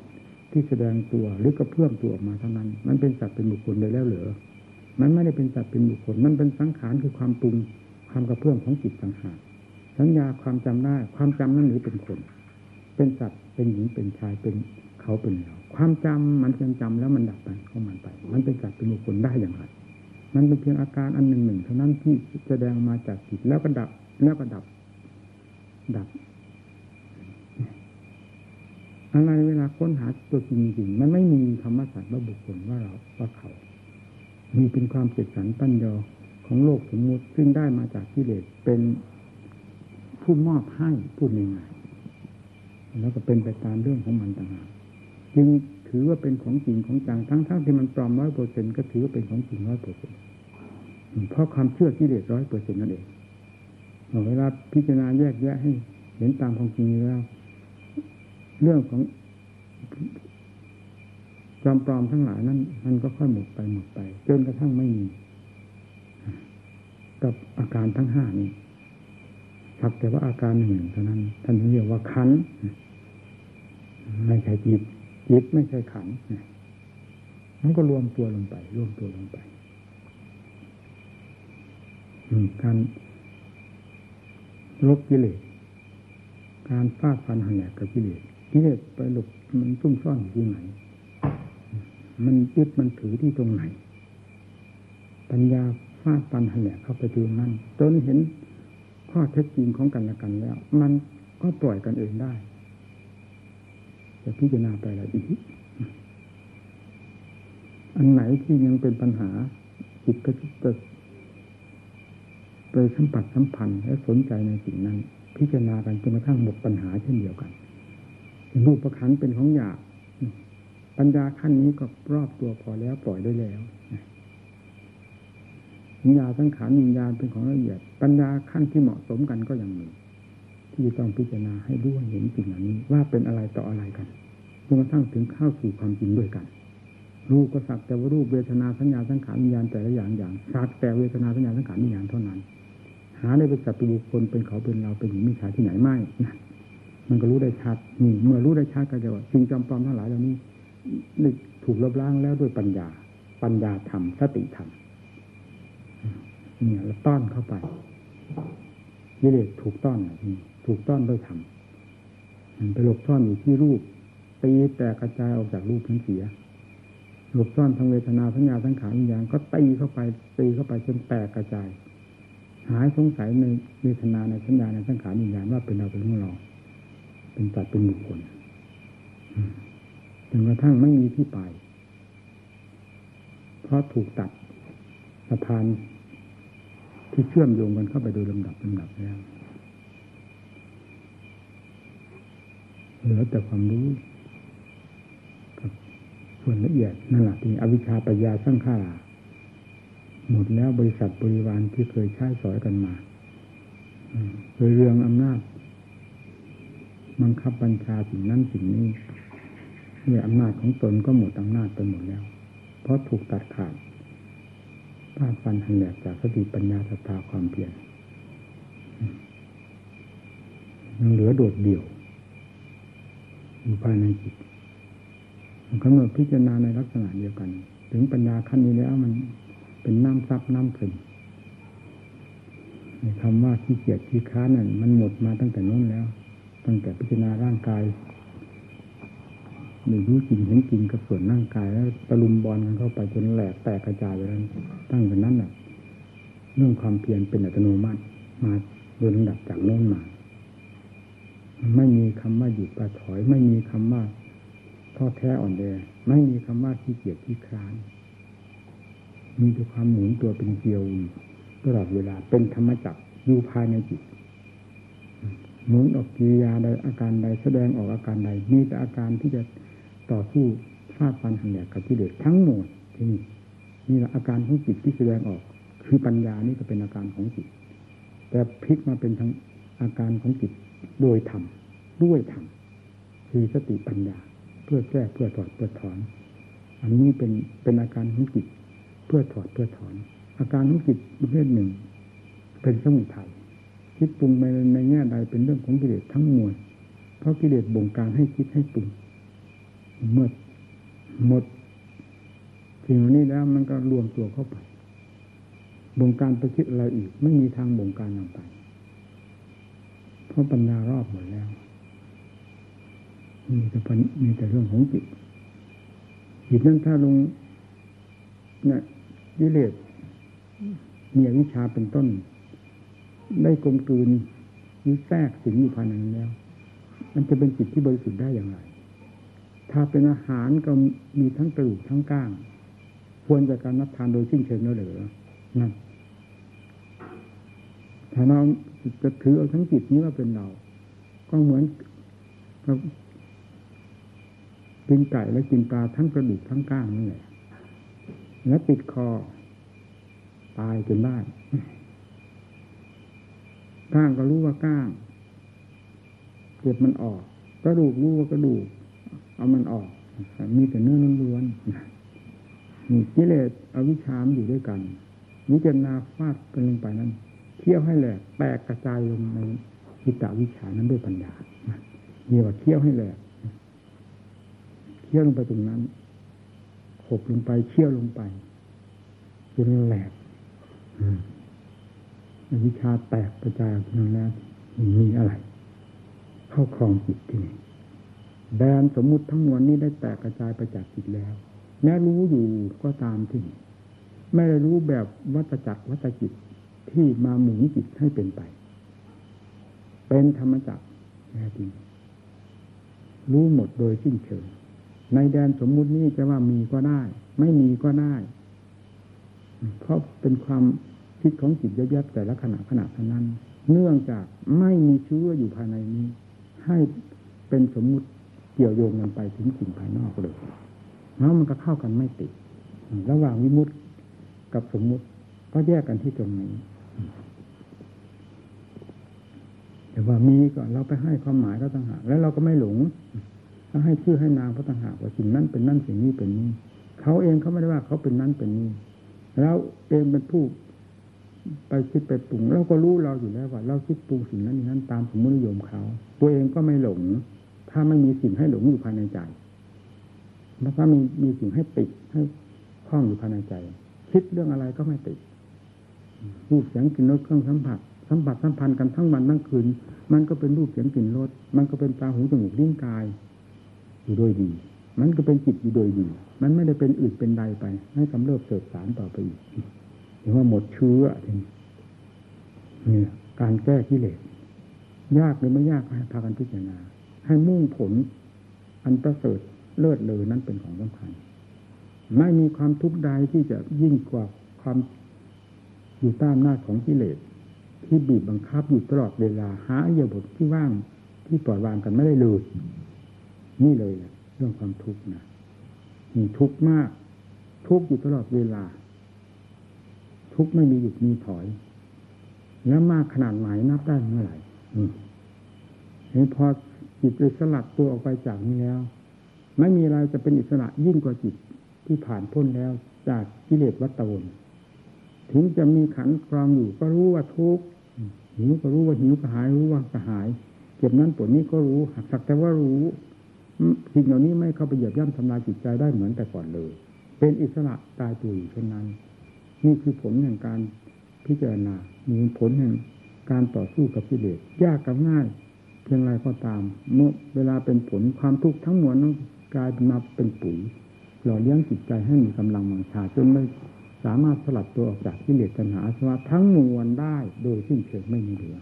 ที่แสดงตัวหรือกระเพื่อมตัวออกมาเท่านั้น มันเป็นสัตว์เป็นบุคคลไปแล้วเหรอ มันไม่ได้เป็นสัตว์เป็นบุคคล มันเป็นสังขารคือความปรุงความกระเพื่อมของจิตต่างหากสัญญาความจำได้ ความจำนั้นหรือเป็นคน เป็นสัตว์เป็นหญิงเป็นชายเป็นเขาเป็นเราความจำมันเพียงจำแล้วมันดับไปของมันไป มันเป็นสัตว์เป็นบุคคลได้อย่างไรมันเป็นเพียงอาการอันหนึ่งหนึ่งเท่านั้นที่แสดงมาจากจิตแล้วก็ดับแล้วก็ดับ ดับ อะไรเวลาค้นหาตัวจริงๆมันไม่มีธรรมศาสตร์ว่าบุคคลว่าเราว่าเขา มีเป็นความเสกสรรปั้นยอของโลกสมมติซึ่งได้มาจากกิเลสเป็นผู้มอบให้พูดง่ายๆแล้วก็เป็นไปตามเรื่องของมันต่างหากจึงถือว่าเป็นของจริงของจังทั้งๆทที่มันปลอมร้อยเปอร์เซ็นก็ถือว่าเป็นของจริงร้อยเปอร์เซ็นเพราะความเชื่อกิเลสร้อยเปอร์เซ็นนั่นเองเวลาพิจารณาแยกแยะให้ เห็นตามความจริงแล้ว เรื่องของ ปลอมทั้งหลายนั้น มันก็ค่อยหมดไปหมดไปจนกระทั่งไม่มี กับอาการทั้งห้านี้สักแต่ว่าอาการหนึ่งเท่านั้น ท่านเรียกว่าขันไม่ใช่จิตจิตไม่ใช่ขันมันก็รวมตัวลงไป รวมตัวลงไปการลบกิเลสการฟาดฟันหันแหลกกับกิเลสกิเลสไปหลบมันซุ่มซ่อนอยู่ที่ไหน มันยึดมันถือที่ตรงไหน ปัญญาฟาดฟันหันแหลกเข้าไปตรงนั้นจนเห็นข้อเท็จจริงของกันและกันแล้ว มันก็ปล่อยกันเองได้จะพิจารณาไปอะไรอีกอันไหนที่ยังเป็นปัญหาจิตก็จะไปสัมผัสสัมพันธ์และสนใจในสิ่งนั้น พิจารณากันจนกระทั่งหมดปัญหาเช่นเดียวกันรูปประคันเป็นของหยาบ ปัญญาขั้นนี้ก็รอบตัวพอแล้วปล่อยได้แล้ววิญญาสังขารวิญญาณเป็นของละเอียด ปัญญาขั้นที่เหมาะสมกันก็ยังมีที่ต้องพิจารณาให้รู้เห็นสิ่งเหล่านี้ ว่าเป็นอะไรต่ออะไรกันจนกระทั่งถึงเข้าสู่ความจริงด้วยกัน รูปก็สักแต่ว่ารูปเวทนาสัญญาสังขารวิญญาณแต่ละอย่างอย่างสักแต่เวทนาสัญญาสังขารวิญญาณเท่านั้น หาได้เป็นสัตว์บุคคลเป็นเขาเป็นเราเป็นหญิงมิจฉาที่ไหนไม่นะมันก็รู้ได้ชัดนี่เมื่อรู้ได้ชัดก็จะว่าสิ่งจำปลอมทั้งหลายเหล่านี้ นี่ถูกลบล้างแล้วด้วยปัญญา ปัญญาธรรมสติธรรมเนี่ยเราต้อนเข้าไปยิเลสถูกต้อนถูกต้อนด้วยธรรมมันไปหลบซ่อนอยู่ที่รูปตีแตกกระจายออกจากรูปทั้งเสียหลบซ่อนทางเวทนาสัญญาสังขารอย่างก็ตีเข้าไปตีเข้าไปจนแตกกระจาย หายสงสัยในเวทนาในสัญญาในสังขารวิญญาณว่าเป็นเราเป็นของเราเป็นตัดเป็นบุคคล จนกระทั่งไม่มีที่ไป เพราะถูกตัดสะพานที่เชื่อมโยงกันเข้าไปโดยลำดับลำดับแล้วเหลือแต่ความรู้กับส่วนละเอียดนั่นแหละที่อวิชชาปัญญาสร้างข้าหมดแล้วบริษัทบริวารที่เคยใช้สอยกันมาเคยเรื่องอำนาจบังคับบัญชาสิ่งนั้นสิ่งนี้ ด้วยอำนาจของตนก็หมดอำนาจไปหมดแล้ว เพราะถูกตัดขาดภาคฟันหันแหลกจากสติปัญญาสตาความเพียรยังเหลือโดดเดี่ยว อยู่ภายในจิตมันกำหนดพิจารณาในลักษณะเดียวกัน ถึงปัญญาขั้นนี้แล้วมันเป็นน้ำซับน้ำซึมคำว่าขี้เกียจขี้ค้านนั่นมันหมดมาตั้งแต่นู้นแล้ว ตั้งแต่พิจารณาร่างกาย หรือรู้จริงเห็นจริงกับส่วนร่างกายแล้วตะลุมบอลกันเข้าไปจนแหลกแตกกระจายไปแล้วตั้งแต่นั้นแหละเรื่องความเพียรเป็นอัตโนมัติมาโดยลำดับจากโน้นมาไม่มีคำว่าหยุดประถอย ไม่มีคำว่าท้อแท้อ่อนแอไม่มีคำว่าขี้เกียจขี้คร้านมีแต่ความหมุนตัวเป็นเกลียวตลอดเวลาเป็นธรรมจักรอยู่ภายในจิตหมุนออกกิริยาใดอาการใดแสดงออกอาการใดมีแต่อาการที่จะ ต่อสู้ฟาดฟันหันแหลกกับกิเลสทั้งหมดที่นี่นี่แหละอาการของจิตที่แสดงออก คือปัญญานี่ก็เป็นอาการของจิต แต่พลิกมาเป็นทั้งอาการของจิตโดยธรรมด้วยธรรมคือสติปัญญา เพื่อแก้เพื่อถอดเพื่อถอน อันนี้เป็นเป็นอาการของจิตเพื่อถอดเพื่อถอน อาการของจิตประเภทหนึ่ง เป็นสมุทัยคิดปรุงไปในแง่ใดเป็นเรื่องของกิเลสทั้งมวลเพราะกิเลสบงการให้คิดให้ปรุง เมื่อหมดสิ่งนี้แล้วมันก็รวมตัวเข้าไปบงการไปคิดอะไรอีก ไม่มีทางบงการลงไป เพราะปัญญารอบหมดแล้วมีแต่ปัญมีแต่เรื่องของจิตจิตนั้นถ้าลงเนี่ยกิเลสมีวิชาเป็นต้น ได้กลมกลืนหรือแทรกสิงอยู่ภายในแล้ว มันจะเป็นจิตที่บริสุทธิ์ได้อย่างไร ถ้าเป็นอาหารก็มีทั้งกระดูกทั้งก้าง ควรจะการนับทานโดยสิ้นเชิงแล้วหรือนั่นถ้าเราจะถือเอาทั้งจิตนี้ว่าเป็นเรา ก็เหมือนกับกินไก่และกินปลาทั้งกระดูกทั้งก้างนี่แหละแล้วติดคอ ตายจนได้ก้างก็รู้ว่าก้าง เก็บมันออก กระดูกรู้ว่ากระดูก เอามันออก มีแต่เนื้อล้วนๆมีกิเลสอวิชชามอยู่ด้วยกันวิจารณาฟาดกันลงไปนั้นเคี่ยวให้แหลกแตกกระจายลงในจิตวิชานั้นด้วยปัญญาเรียกว่าเคี่ยวให้แหลกเคี่ยวลงไปตรงนั้นหกลงไปเคี่ยวลงไปจนแหลกวิชาแตกกระจายออกมาแล้วมีอะไร เข้าครองจิตที่นี่ แดนสมมุติทั้งมวลนี้ได้แตกกระจายไปจากจิตแล้ว แม้รู้อยู่ก็ตามที่ไม่ได้รู้แบบวัตจักรวัตจิตที่มาหมุนจิตให้เป็นไป เป็นธรรมจักรแท้จริงรู้หมดโดยสิ้นเชิงในแดนสมมุตินี้จะว่ามีก็ได้ ไม่มีก็ได้ เพราะเป็นความคิดของจิตเยอะๆแต่ละขณะขณะเท่านั้น เนื่องจากไม่มีเชื้ออยู่ภายในนี้ ให้เป็นสมมุติ เกี่ยวโยงกันไปถึงสิ่งภายนอกเลยแล้วมันก็เข้ากันไม่ติด ระหว่างวิมุตติกับสมมุติก็แยกกันที่ตรงนี้ แต่ว่ามีก่อนเราไปให้ความหมายก็ต่างหากแล้วเราก็ไม่หลงถ้าให้ชื่อให้นามก็ต่างหากว่าสิ่งนั้นเป็นนั่นสิ่งนี้เป็นนี้เขาเองเขาไม่ได้ว่าเขาเป็นนั้นเป็นนี้แล้วเองเป็นผู้ไปคิดไปปรุงเราก็รู้เราอยู่แล้วว่า เราคิดปรุงสิ่งนั้นนั้นตามสมมตินิยมเขา ตัวเองก็ไม่หลง ถ้าไม่มีสิ่งให้หลงอยู่ภายในใจแล้วถ้ามีมีสิ่งให้ติดให้คล้องอยู่ภายในใจ คิดเรื่องอะไรก็ไม่ติดรูปเสียงกลิ่นรสเครื่องสัมผัสสัมผัสสัมพันธ์กันทั้งวันทั้งคืน มันก็เป็นรูปเสียงกลิ่นรสมันก็เป็นตาหูจมูกลิ้นกาย อยู่โดยดี มันก็เป็นจิตอยู่โดยดี มันไม่ได้เป็นอื่นเป็นใดไปให้กำเริบเสบสารต่อไปอีกเห็นว่าหมดเชื้อทีนี้เนี่ยการแก้กิเลสยากหรือไม่ยากให้พากันพิจารณา ให้มุ่งผล อันประเสริฐเลิศเลยนั้นเป็นของสำคัญ ไม่มีความทุกข์ใดที่จะยิ่งกว่าความอยู่ใต้อำนาจของกิเลสที่บีบบังคับอยู่ตลอดเวลาหาเยบทที่ว่างที่ปล่อยวางกันไม่ได้เลยนี่เลยเรื่องความทุกข์นะนี่ทุกข์มาก ทุกข์อยู่ตลอดเวลา ทุกข์ไม่มีหยุดมีถอย แล้วมากขนาดไหนนับได้เมื่อไหร่เห็นพอ จิตเลยสลัดตัวออกไปจากนี้แล้ว ไม่มีอะไรจะเป็นอิสระยิ่งกว่าจิตที่ผ่านพ้นแล้วจากกิเลสวัตวนถึงจะมีขันกรองอยู่ ก็รู้ว่าทุกข์หิวก็รู้ว่าหิวกระหายรู้ว่ากระหายเจ็บนั้นปวดนี้ก็รู้สักแต่ว่ารู้สิ่งเหล่านี้ไม่เข้าไปเหยียบย่ำทำลายจิตใจได้เหมือนแต่ก่อนเลย เป็นอิสระตายตัวอยู่เช่นนั้น นี่คือผลแห่งการพิจารณามีผลแห่งการต่อสู้กับกิเลสยากกับง่าย เพียงไรก็ตาม เมื่อเวลาเป็นผลความทุกข์ทั้งมวลนั้นกลายมาเป็นปุ๋ยหล่อเลี้ยงจิตใจให้มีกำลังมังชาจนไม่สามารถสลัดตัวออกจากกิเลสตัณหาสวะทั้งมวลได้โดยสิ้นเชิงไม่มีเหลือ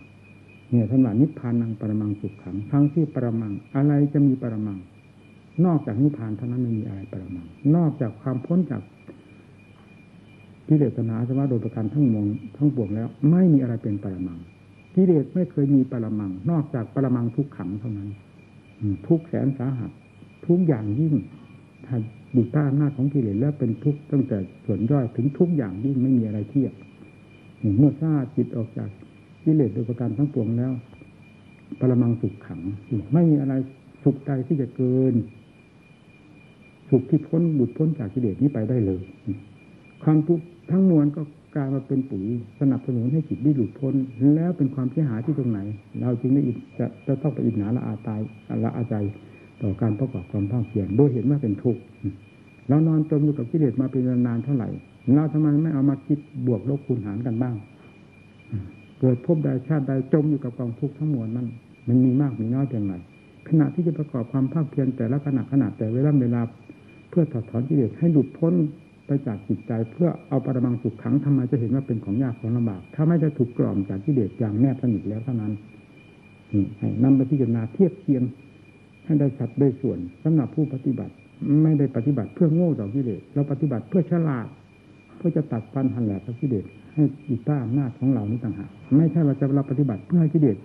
เนี่ยท่านว่านิพพานังปรมังสุขขังทั้งที่ปรมัง อะไรจะมีปรมัง นอกจากนิพพานเท่านั้นไม่มีอะไรปรมัง นอกจากความพ้นจากกิเลสตัณหาสวะโดยประการทั้งมวลทั้งปวงแล้ว ไม่มีอะไรเป็นปรมัง กิเลสไม่เคยมีปรมัง นอกจากปรมังทุกขังเท่านั้นทุกแสนสาหัส ทุกอย่างยิ่งถ้าอยู่ใต้อำนาจของกิเลสแล้วเป็นทุกตั้งแต่ส่วนย่อยถึงทุกอย่างยิ่งไม่มีอะไรเทียบเมื่อทราจิตออกจากกิเลสโดยประการทั้งปวงแล้ว ปรมังสุขขังไม่มีอะไรสุขใจที่จะเกิน สุขที่พ้นหลุดพ้นจากกิเลสนี้ไปได้เลย ความทุกข์ทั้งมวลก็ กลายมาเป็นปุ๋ยสนับสนุนให้จิตได้หลุดพ้น แล้วเป็นความเสียหายที่ตรงไหน เราจึงได้จะจะต้องไปอิจฉาละอาตายละอาใจต่อการประกอบความภาคเพียรโดยเห็นว่าเป็นทุกข์เรานอนจมอยู่กับกิเลสมาเป็นนานเท่าไหร่เราทำไมไม่เอามาคิดบวกลบคูณหารกันบ้างเกิดพบใดชาติใดจมอยู่กับกองทุกข์ทั้งมวลนั้นมันมีมากมีน้อยเพียงไรขณะที่จะประกอบความภาคเพียรแต่ละขณะขณะแต่เวลาเวลา เพื่อถอดถอนกิเลสให้หลุดพ้น ไปจากจิตใจเพื่อเอาปรมังสุขขังทำไมจะเห็นว่าเป็นของยากของลำบาก ถ้าไม่ได้ถูกกล่อมจากกิเลสอย่างแนบสนิทแล้วเท่านั้นให้นำไปพิจารณาเทียบเทียงให้ได้สัดได้ส่วนสำหรับผู้ปฏิบัติไม่ได้ปฏิบัติเพื่อโง่ต่อกิเลสเราปฏิบัติเพื่อฉลาด เพื่อจะตัดฟันหันแหลกกิเลสให้อยู่ใต้อำนาจของเรานี้ต่างหากไม่ใช่ว่าจะเราปฏิบัติเพื่อให้กิเลส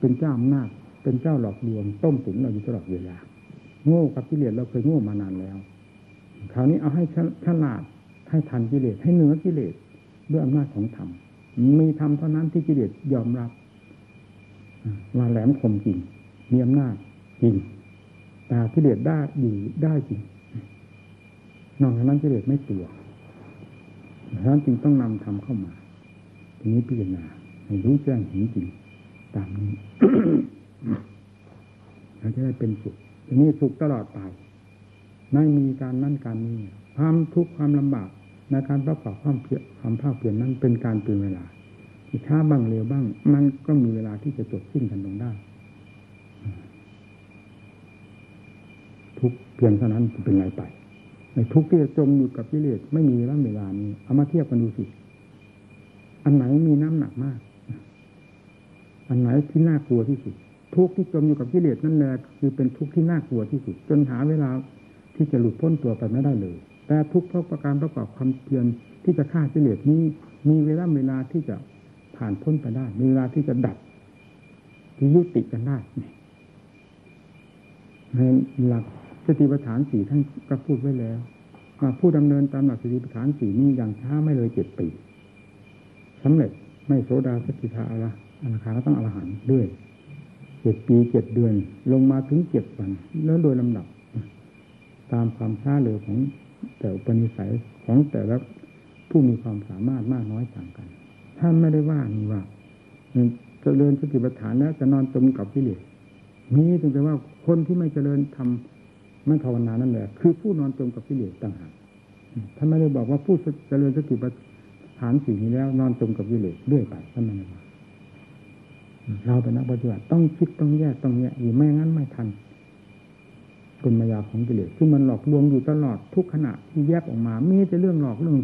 เป็นเจ้าอำนาจเป็นเจ้าหลอกลวงต้มตุ๋นเราอยู่ตลอดเวลา โง่กับกิเลสเราเคยโง่มานานแล้ว คราวนี้เอาให้ฉลาดให้ทันกิเลสให้เหนือกิเลสด้วยอำนาจของธรรมมีธรรมเท่านั้นที่กิเลสยอมรับว่าแหลมคมจริงมีอำนาจจริงแต่กิเลสได้อยู่ได้จริงนอกจากนั้นกิเลสไม่ตัวฉะนั้นจึงต้องนำธรรมเข้ามาทีนี้พิจารณาให้รู้แจ้งเห็นจริงตามนี้เราจะได้เป็นสุขทีนี้สุขตลอดไป ไม่มีการนั่นการนี้ความทุกข์ความลำบากในการประกอบความเพียรความภาคเปลี่ยนนั้นเป็นการเปลี่ยนเวลาช้าบ้างเร็วบ้าง มันก็มีเวลาที่จะจบสิ้นกันลงได้ ทุกเพียงเท่านั้นเป็นไรไปในทุกที่จมอยู่กับกิเลสไม่มีร่างเวลานี้เอามาเทียบกันดูสิ อันไหนมีน้ำหนักมาก อันไหนที่น่ากลัวที่สุด ทุกที่จมอยู่กับกิเลสนั่นแหละคือเป็นทุกที่น่ากลัวที่สุด จนหาเวลา ที่จะหลุดพ้นตัวไปไม่ได้เลย แต่ทุกเพราะประการประกอบความเพียรที่จะฆ่ากิเลสนี้ มีเวลาเวลาที่จะผ่านพ้นไปได้ มีเวลาที่จะดับที่ยุติกันได้ในหลักสติปัฏฐานสี่ท่านก็พูดไว้แล้วผู้ดำเนินตามหลักสติปัฏฐานสี่นี้อย่างช้าไม่เลยเจ็ดปีสำเร็จไม่โสดาสกิทาอะไรอนาคาต้องอรหันด้วยเจ็ดปีเจ็ดเดือน ลงมาถึงเจ็ดวันแล้วโดยลำดับ ตามความช้าเร็วของแต่อุปนิสัยของแต่ละผู้มีความสามารถมากน้อยต่างกัน ท่านไม่ได้ว่านี่ว่าจะเริญสติปัฏฐานแล้วจะนอนจมกับกิเลสนี้ถึงจะว่าคนที่ไม่เจริญทำไม่ภาวนานั่นแหละ คือผู้นอนจมกับกิเลสต่างหากท่านไม่ได้บอกว่าผู้เจริญสติปัฏฐานสิ่งนี้แล้ว นอนจมกับกิเลสเรื่อยไปท่านไม่ได้ว่าเราเป็นนักปฏิบัติต้องคิดต้องแยกต้องแยกอยู่ไม่งั้นไม่ทัน กลมายาของกิเลสที่มันหลอกลวงอยู่ตลอดทุกขณะที่แยกออกมามีแต่เรื่องหลอกเรื่อง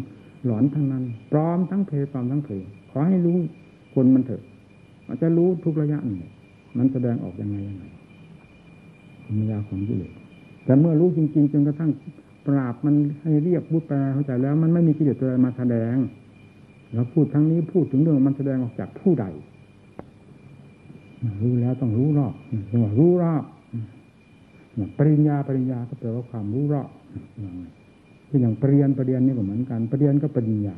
หลอนทั้งนั้นปลอมทั้งเพลปลอมทั้งเพลขอให้รู้คนมันเถอะมันจะรู้ทุกระยะหนึ่งมันแสดงออกยังไงยังไงปัญญาของกิเลสแต่เมื่อรู้จริงๆจนกระทั่งปราบมันให้เรียบพูดแปเข้าใจแล้ว มันไม่มีกิเลสตัวใดมาแสดงแล้วพูดทั้งนี้พูดถึงเรื่องมันแสดงออกจากผู้ใดรู้แล้วต้องรู้รอบเรียกว่ารู้รอบ ปริญญาปริญญาก็แปลว่าความรู้รอบคืออย่างปริญญาปริญญานี่ก็เหมือนกัน ปริญญาก็ปริญญา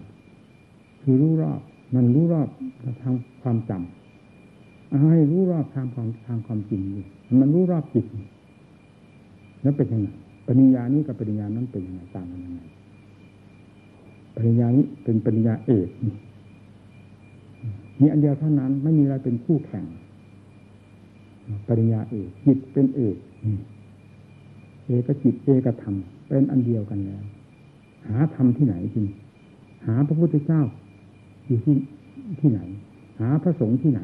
คือรู้รอบ มันรู้รอบทางความจำให้รู้รอบทางความทางความจริงมันรู้รอบจิตแล้วเป็นยังไงปริญญานี้กับปริญญานั้นเป็นยังไงต่างกันยังไงปริญญานี้เป็นปริญญาเอกมีอันเดียวเท่านั้น ไม่มีอะไรเป็นคู่แข่ง ปริญญาเอกจิตเป็นเอก เอกจิตเอกธรรมเป็นอันเดียวกันแล้ว หาธรรมที่ไหนจริงหาพระพุทธเจ้าอยู่ที่ที่ไหน หาพระสงฆ์ที่ไหน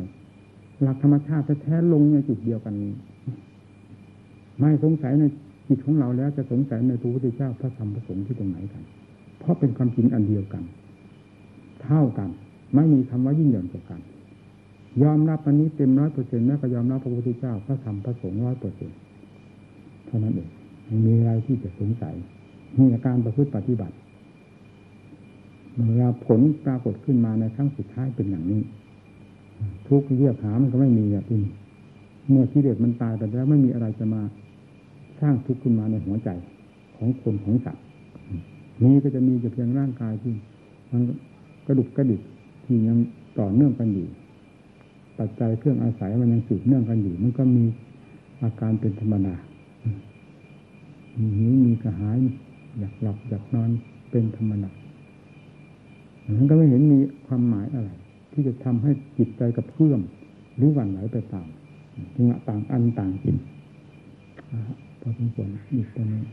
หลักธรรมชาติแท้ลงในจุดเดียวกันนี้ไม่สงสัยในจิตของเราแล้วจะสงสัยในพระพุทธเจ้าพระธรรมพระสงฆ์ที่ตรงไหนกัน เพราะเป็นความจริงอันเดียวกัน เท่ากัน ไม่มีคำว่ายิ่งหย่อนกว่ากัน ยอมรับอันนี้เต็มร้อยเปอร์เซ็นต์แล้ก็ยอมรับพระพุทธเจ้าพระธรรมพระสงฆ์ร้อยเปอร์เซ็นต์เท่านั้นเอง มีอะไรที่จะสงสัยนี่การประพฤติปฏิบัติเวลาผลปรากฏขึ้นมาในครั้งสุดท้ายเป็นอย่างนี้ ทุกเรียกหามันก็ไม่มีอะทีนี้เมื่อที่เด็กมันตายไปแล้วไม่มีอะไรจะมาสร้างทุกข์ขึ้นมาในหัวใจของคนของสัตว์นี้ก็จะมีแต่เพียงร่างกายที่มันกระดุกกระดิกที่ยังต่อเนื่องกันอยู่ ปัจจัยเครื่องอาศัยมันยังสืบเนื่องกันอยู่ มันก็มีอาการเป็นธรรมดา มีหิวมีกระหาย อยากหลับอยากนอนเป็นธรรมดามันก็ไม่เห็นมีความหมายอะไร ที่จะทำให้จิตใจกับเพื่อมหรือหวั่นไหวไปตามจึงต่างอันต่างกินพอสมควรหยุดตรงนี้